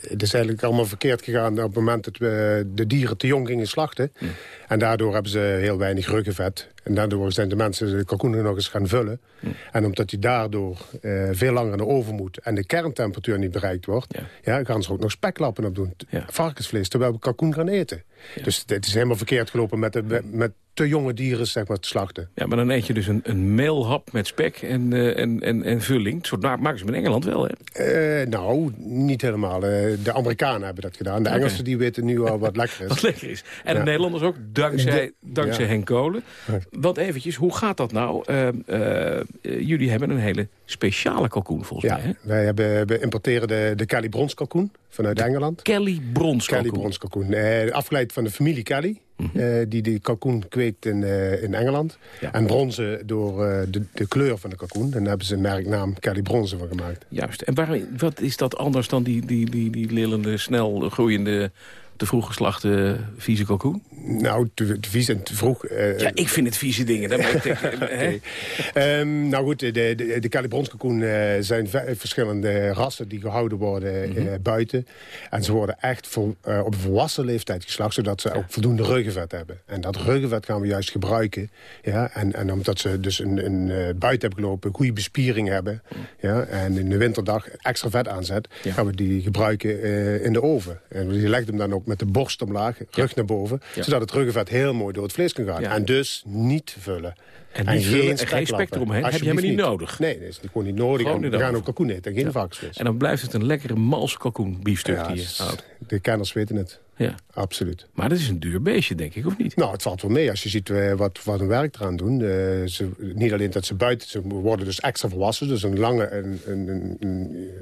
het is eigenlijk allemaal verkeerd gegaan op het moment dat we de dieren te jong gingen slachten. En daardoor hebben ze heel weinig ruggenvet. En daardoor zijn de mensen de kalkoenen nog eens gaan vullen. En omdat die daardoor uh, veel langer de oven moet... en de kerntemperatuur niet bereikt wordt... Ja. gaan ze ook nog speklappen op doen. Varkensvlees, terwijl we kalkoen gaan eten. Dus het is helemaal verkeerd gelopen met, de, met te jonge dieren zeg maar, te slachten. Ja, maar dan eet je dus een, een meelhap met spek en, uh, en, en, en vulling. Soort maken ze in Engeland wel, hè? Uh, nou, niet helemaal. Uh, de Amerikanen hebben dat gedaan. De okay. Engelsen die weten nu al wat lekker is. <laughs> wat lekker is. En ja. de Nederlanders ook, dankzij, dankzij ja. Henk Kolen. Want eventjes, hoe gaat dat nou? jullie hebben een hele speciale kalkoen volgens mij, hè? Wij hebben, we importeren de, de Kelly Brons kalkoen vanuit de Engeland. Kelly Brons kalkoen? Kelly Brons kalkoen. afgeleid van de familie Kelly. Mm -hmm. uh, die de kalkoen kweekt in, uh, in Engeland. Ja. En bronzen door uh, de, de, kleur van de kalkoen. En daar hebben ze een merknaam Kelly Bronzen van gemaakt. Juist. En waar, wat is dat anders dan die, die, die, die lillende, snel groeiende te vroeg geslachte vieze kalkoen? Nou, te, te vies en te vroeg. Uh, ja, ik vind het vieze dingen. Dat ik <laughs> okay. um, nou goed, de, de, de Calibronskalkoen uh, zijn verschillende rassen die gehouden worden mm -hmm. uh, buiten. En ze worden echt voor, op een volwassen leeftijd geslacht, zodat ze ja. ook voldoende ruggenvet hebben. En dat ruggenvet gaan we juist gebruiken. Ja, en, en omdat ze dus een, een buiten hebben gelopen, goede bespiering hebben. Mm. Ja, en in de winterdag extra vet aanzet, ja. gaan we die gebruiken in de oven. En je legt hem dan ook met de borst omlaag, rug naar boven. Zodat het ruggenvet heel mooi door het vlees kan gaan. En dus niet vullen. En, en geen, geen spek eromheen. Heb je helemaal niet nodig. Nee, dat is gewoon niet nodig. Gewoon we gaan ook kalkoen eten, geen ja. varkensvlees. En dan blijft het een lekkere mals kalkoen biefstuk ja, die je houdt. De kenners weten het. Ja. Absoluut. Maar dat is een duur beestje, denk ik, of niet? Nou, het valt wel mee als je ziet uh, wat, wat hun werk eraan doen. Uh, ze, niet alleen dat ze buiten... Ze worden dus extra volwassen. Dus een lange, een, een, een,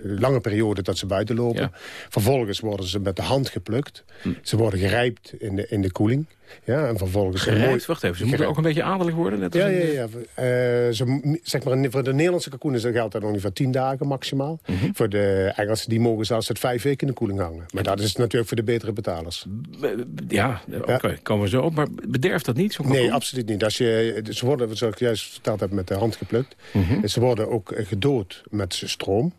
een lange periode dat ze buiten lopen. Ja. Vervolgens worden ze met de hand geplukt. Hm. Ze worden gerijpt in de, in de koeling. Ja, en vervolgens... Gerijpt, mooi... wacht even. Ze moeten ook een beetje adellijk worden? Net als ja, ja, ja. Uh, ze, zeg maar, voor de Nederlandse kalkoenen geldt dat ongeveer tien dagen maximaal. Mm -hmm. Voor de Engelsen die mogen zelfs het vijf weken in de koeling hangen. Maar dat is natuurlijk voor de betere betalers. Ja, oké, okay, komen we zo op. Maar bederft dat niet, Nee, absoluut niet. Als je, ze worden, zoals ik juist verteld heb, met de hand geplukt. Mm -hmm. Ze worden ook gedood met stroom.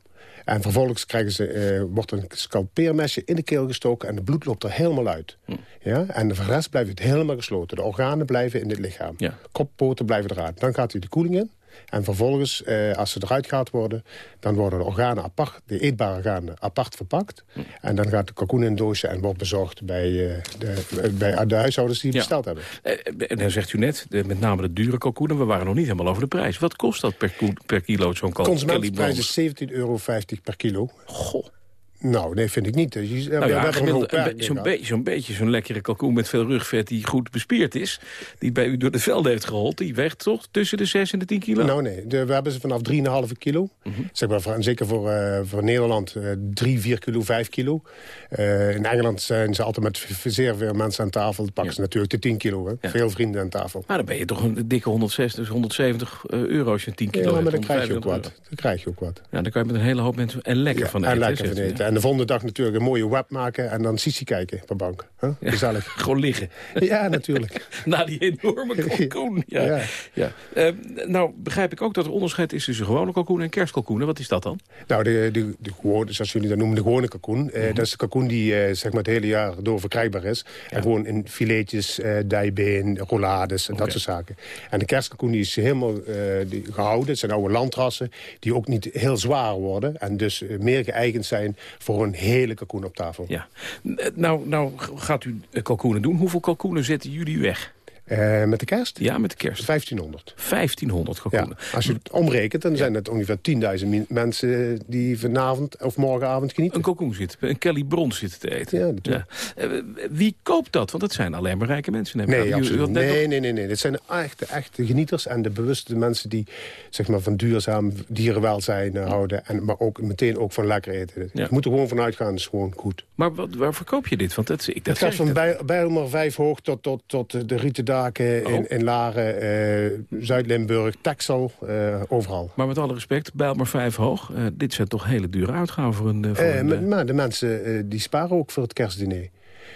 En vervolgens krijgen ze, uh, wordt een scalpeermesje in de keel gestoken... en het bloed loopt er helemaal uit. Hm. Ja? En de rest blijft het helemaal gesloten. De organen blijven in het lichaam. Ja. Koppoten blijven eruit. Dan gaat hij de koeling in. En vervolgens, eh, als ze eruit gaat worden... dan worden de organen apart, de eetbare organen apart verpakt. En dan gaat de kalkoen in doosje en wordt bezorgd bij, uh, de, bij de huishoudens die het ja. besteld hebben. Eh, en dan zegt u net, de, met name de dure kalkoenen... we waren nog niet helemaal over de prijs. Wat kost dat per, per kilo, zo'n kalkoen? Consumentenprijs is 17,50 euro per kilo. Goh. Nou, nee, vind ik niet. Je, nou ja, Zo'n be zo'n beetje zo'n lekkere kalkoen met veel rugvet die goed bespierd is... die bij u door de velden heeft gehold, die weegt toch tussen de 6 en de 10 kilo? Nou nee, de, we hebben ze vanaf 3,5 kilo. Mm -hmm. zeg maar, voor, zeker voor, uh, voor Nederland uh, 3, 4 kilo, 5 kilo. Uh, in Engeland zijn ze altijd met zeer veel mensen aan tafel. Dan pakken ja. ze natuurlijk de 10 kilo. Hè. Ja. Veel vrienden aan tafel. Maar dan ben je toch een dikke 160, 170 euro als je 10 kilo ja, maar dan krijg je ook wat. Dan krijg je ook wat. Ja, dan kan je met een hele hoop mensen en lekker van eten. En lekker van eten. En de volgende dag natuurlijk een mooie web maken en dan Sisi kijken op de bank. Huh? Ja, Gezellig. <laughs> Gewoon liggen. Ja, natuurlijk. <laughs> Na die enorme <laughs> kalkoen. Ja. ja. ja. Uh, nou, begrijp ik ook dat er onderscheid is tussen gewone kalkoen en kerstkalkoenen. Wat is dat dan? Nou, de, de, de gewone, zoals jullie dat noemen, de gewone kalkoen. Mm -hmm. uh, dat is de kalkoen die uh, zeg maar het hele jaar door verkrijgbaar is. Ja. En gewoon in filetjes, uh, dijbeen, rollades en okay. dat soort zaken. En de kerstkalkoen die is helemaal die gehouden. Het zijn oude landrassen die ook niet heel zwaar worden. En dus meer geëigend zijn voor een hele kalkoen op tafel. Ja. Nou, nou gaat u kalkoenen doen. Hoeveel kalkoenen zetten jullie weg? Uh, met de kerst? Ja, met de kerst. 1500. 1500 kalkoenen. Ja, als je het omrekent, dan zijn het ongeveer 10.000 mensen... die vanavond of morgenavond genieten. Een kalkoen zit, een Kelly Brons zit te eten. Ja, ja. Uh, wie koopt dat? Want het zijn alleen maar rijke mensen. Nee, absoluut. Nee, nee, nee, nee. Het zijn echte, echte genieters en de bewuste mensen... die zeg maar, van duurzaam dierenwelzijn uh, houden. En, maar ook meteen ook van lekker eten. Je moet er gewoon vanuit gaan, dat is gewoon goed. Maar wat, waar verkoop je dit? Want dat, ik, dat het gaat van bij, Bijlmer 5 hoog tot, tot, tot de Rieten oh. in, in Laren, uh, Zuid-Limburg, Texel, uh, overal. Maar met alle respect, Bijlmer 5 hoog, uh, dit zijn toch hele dure uitgaven voor een... Voor een maar de mensen die sparen ook voor het kerstdiner.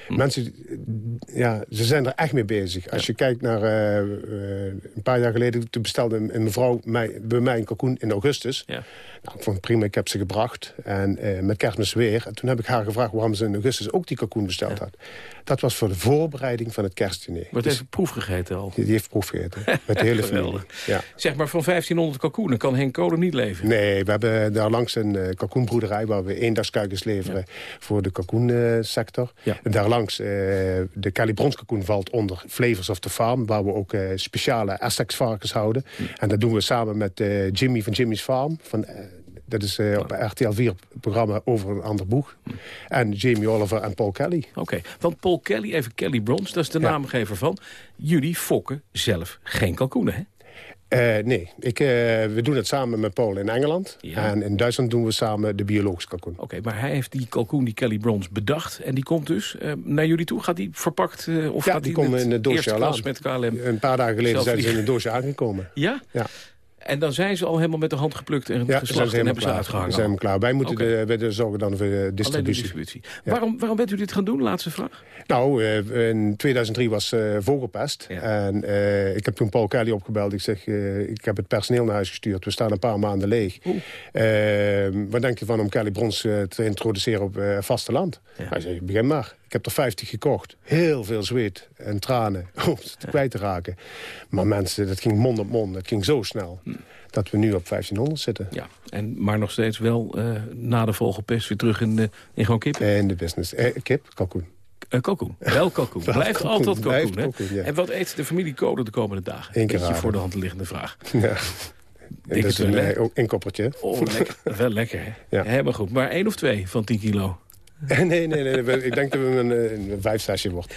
Hm. Mensen, ja, ze zijn er echt mee bezig. Als je kijkt naar een paar jaar geleden... toen bestelde een mevrouw mij, bij mij een kalkoen in augustus. Ja. Nou, ik vond het prima, ik heb ze gebracht. En met kerstmis weer. En toen heb ik haar gevraagd waarom ze in augustus ook die kalkoen besteld had. Dat was voor de voorbereiding van het kerstdiner. Wordt dus, even proef gegeten al? Die, heeft proef gegeten, met de hele <laughs> familie. Ja. Zeg maar, van 1500 kalkoenen kan Henk Kolen niet leven? Nee, we hebben daar langs een uh, kalkoenbroederij... waar we eendagskuikens leveren voor de kalkoensector. Ja. En daarlangs, uh, de Calibrons kalkoen valt onder Flavors of the Farm... waar we ook uh, speciale Essex varkens houden. En dat doen we samen met Jimmy van Jimmy's Farm... van dat is uh, op RTL 4 programma over een ander boek. En Jamie Oliver en Paul Kelly. Oké, want Paul Kelly, even Kelly Brons, dat is de ja. naamgever van. Jullie fokken zelf geen kalkoenen, hè? Uh, nee, ik, uh, we doen het samen met Paul in Engeland. Ja. En in Duitsland doen we samen de biologische kalkoen. Oké, maar hij heeft die kalkoen, die Kelly Brons, bedacht. En die komt dus uh, naar jullie toe. Gaat die verpakt? of ja, gaat die, die komen in de doosje al met KLM? Een paar dagen geleden zijn ze in de doosje aangekomen. Ja? Ja. En dan zijn ze al helemaal met de hand geplukt en ja, geslacht en hebben ze uitgehangen. zijn klaar. Wij moeten okay. de, zorgen dan voor de distributie. De distributie. Ja. Waarom, waarom bent u dit gaan doen? Laatste vraag. Nou, uh, in 2003 was uh, vogelpest. Ja. En uh, ik heb toen Paul Kelly opgebeld. Ik zeg, ik heb het personeel naar huis gestuurd. We staan een paar maanden leeg. wat denk je van om Kelly Brons te introduceren op vasteland? Hij zei, begin maar. Ik heb er 50 gekocht. Heel veel zweet en tranen <laughs> om ze te kwijt te raken. Maar mensen, dat ging mond op mond. Dat ging zo snel. Hm. Dat we nu op 1500 zitten. Ja, en, maar nog steeds wel uh, na de vogelpest weer terug in, de, in gewoon kip? In de business. Eh, kip, kalkoen. Uh, kalkoen. Wel kalkoen. <laughs> Blijft kalkoen. altijd kalkoen. Blijft kalkoen ja. En wat eet de familie Code de komende dagen? Eén keer Beetje voor de hand liggende vraag. <laughs> Ja. dat is een, ook een koppertje. Oh, lekker. wel lekker, hè? Ja. Helemaal goed. Maar één of twee van 10 kilo? <laughs> nee, nee, nee. Ik denk dat we een, een vijfstasje wordt.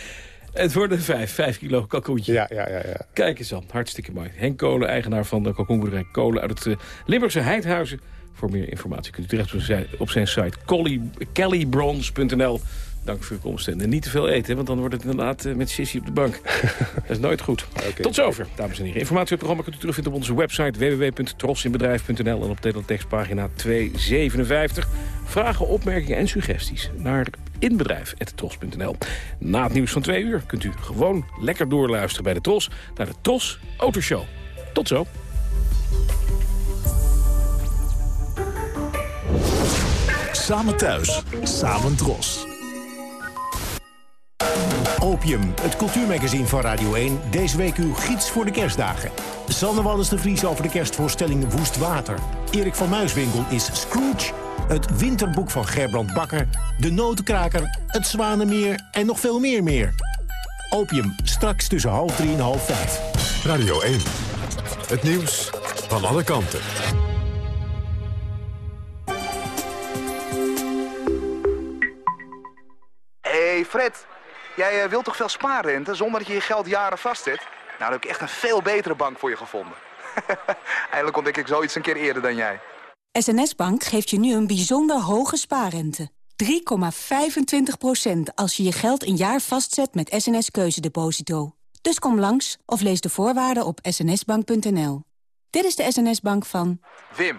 Het worden vijf, vijf kilo kalkoentje. Ja, ja, ja, ja. Kijk eens dan, hartstikke mooi. Henk Kolen, eigenaar van de kalkoenboerderij Kolen uit het uh, Limburgse Heidhuizen. Voor meer informatie kunt u terecht op zijn, op zijn site kellybronze.nl. Dank voor uw komst. En niet te veel eten, want dan wordt het inderdaad uh, met sissy op de bank. <laughs> dat is nooit goed. Okay. Tot zover, dames en heren. Informatie op het programma kunt u terugvinden op onze website www.trosinbedrijf.nl en op teletextpagina 257. Vragen, opmerkingen en suggesties naar inbedrijf.tros.nl. Na het nieuws van twee uur kunt u gewoon lekker doorluisteren bij de Tros... naar de Tros Autoshow. Tot zo. Samen thuis, samen Tros. Opium, het cultuurmagazine van Radio 1. Deze week uw gids voor de kerstdagen. Sanne Wallis de Vries over de kerstvoorstelling Woest Water. Erik van Muiswinkel is Scrooge het winterboek van Gerbrand Bakker, De Notenkraker, Het Zwanenmeer en nog veel meer meer. Opium, straks tussen half drie en half vijf. Radio 1, het nieuws van alle kanten. hey Fred, jij uh, wilt toch veel spaarrente zonder dat je je geld jaren vastzet? Nou, dan heb ik echt een veel betere bank voor je gevonden. <laughs> Eindelijk ontdek ik zoiets een keer eerder dan jij. SNS Bank geeft je nu een bijzonder hoge spaarrente. 3,25% als je je geld een jaar vastzet met SNS Keuzedeposito. Dus kom langs of lees de voorwaarden op snsbank.nl. Dit is de SNS Bank van... Wim.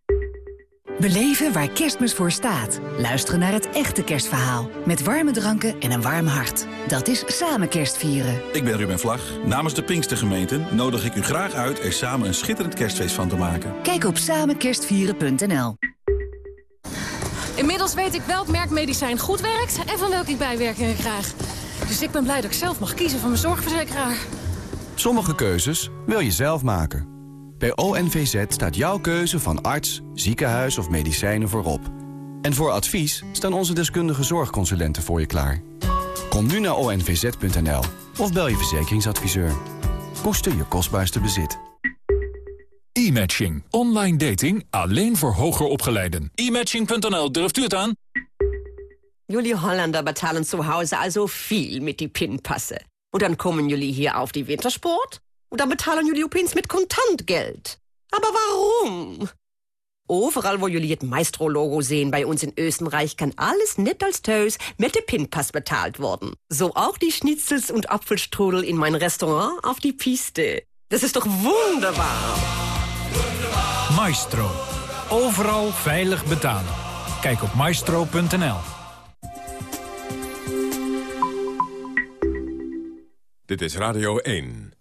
Beleven waar kerstmis voor staat. Luisteren naar het echte kerstverhaal. Met warme dranken en een warm hart. Dat is samen kerstvieren. Ik ben Ruben Vlag. Namens de Pinkstergemeenten nodig ik u graag uit... er samen een schitterend kerstfeest van te maken. Kijk op samenkerstvieren.nl Inmiddels weet ik welk merk medicijn goed werkt en van welke ik bijwerkingen krijg. Dus ik ben blij dat ik zelf mag kiezen van mijn zorgverzekeraar. Sommige keuzes wil je zelf maken. Bij ONVZ staat jouw keuze van arts, ziekenhuis of medicijnen voorop. En voor advies staan onze deskundige zorgconsulenten voor je klaar. Kom nu naar onvz.nl of bel je verzekeringsadviseur. Koester je kostbaarste bezit. E-matching. Online dating alleen voor hoger opgeleiden. E-matching.nl, durft u het aan? Jullie Holländer betalen zu Hause also viel mit die Pinpasse. Und dann kommen jullie hier auf die Wintersport? Und dann betalen jullie opeens mit Kontantgeld. Aber warum? Overal wo jullie het Maestro-Logo sehen bei uns in Österreich, kann alles net als thuis met de Pinpass betaald worden. So auch die Schnitzels und Apfelstrudel in mein Restaurant auf die Piste. Das ist doch wunderbar. Maestro. Overal veilig betalen. Kijk op maestro.nl. Dit is Radio 1.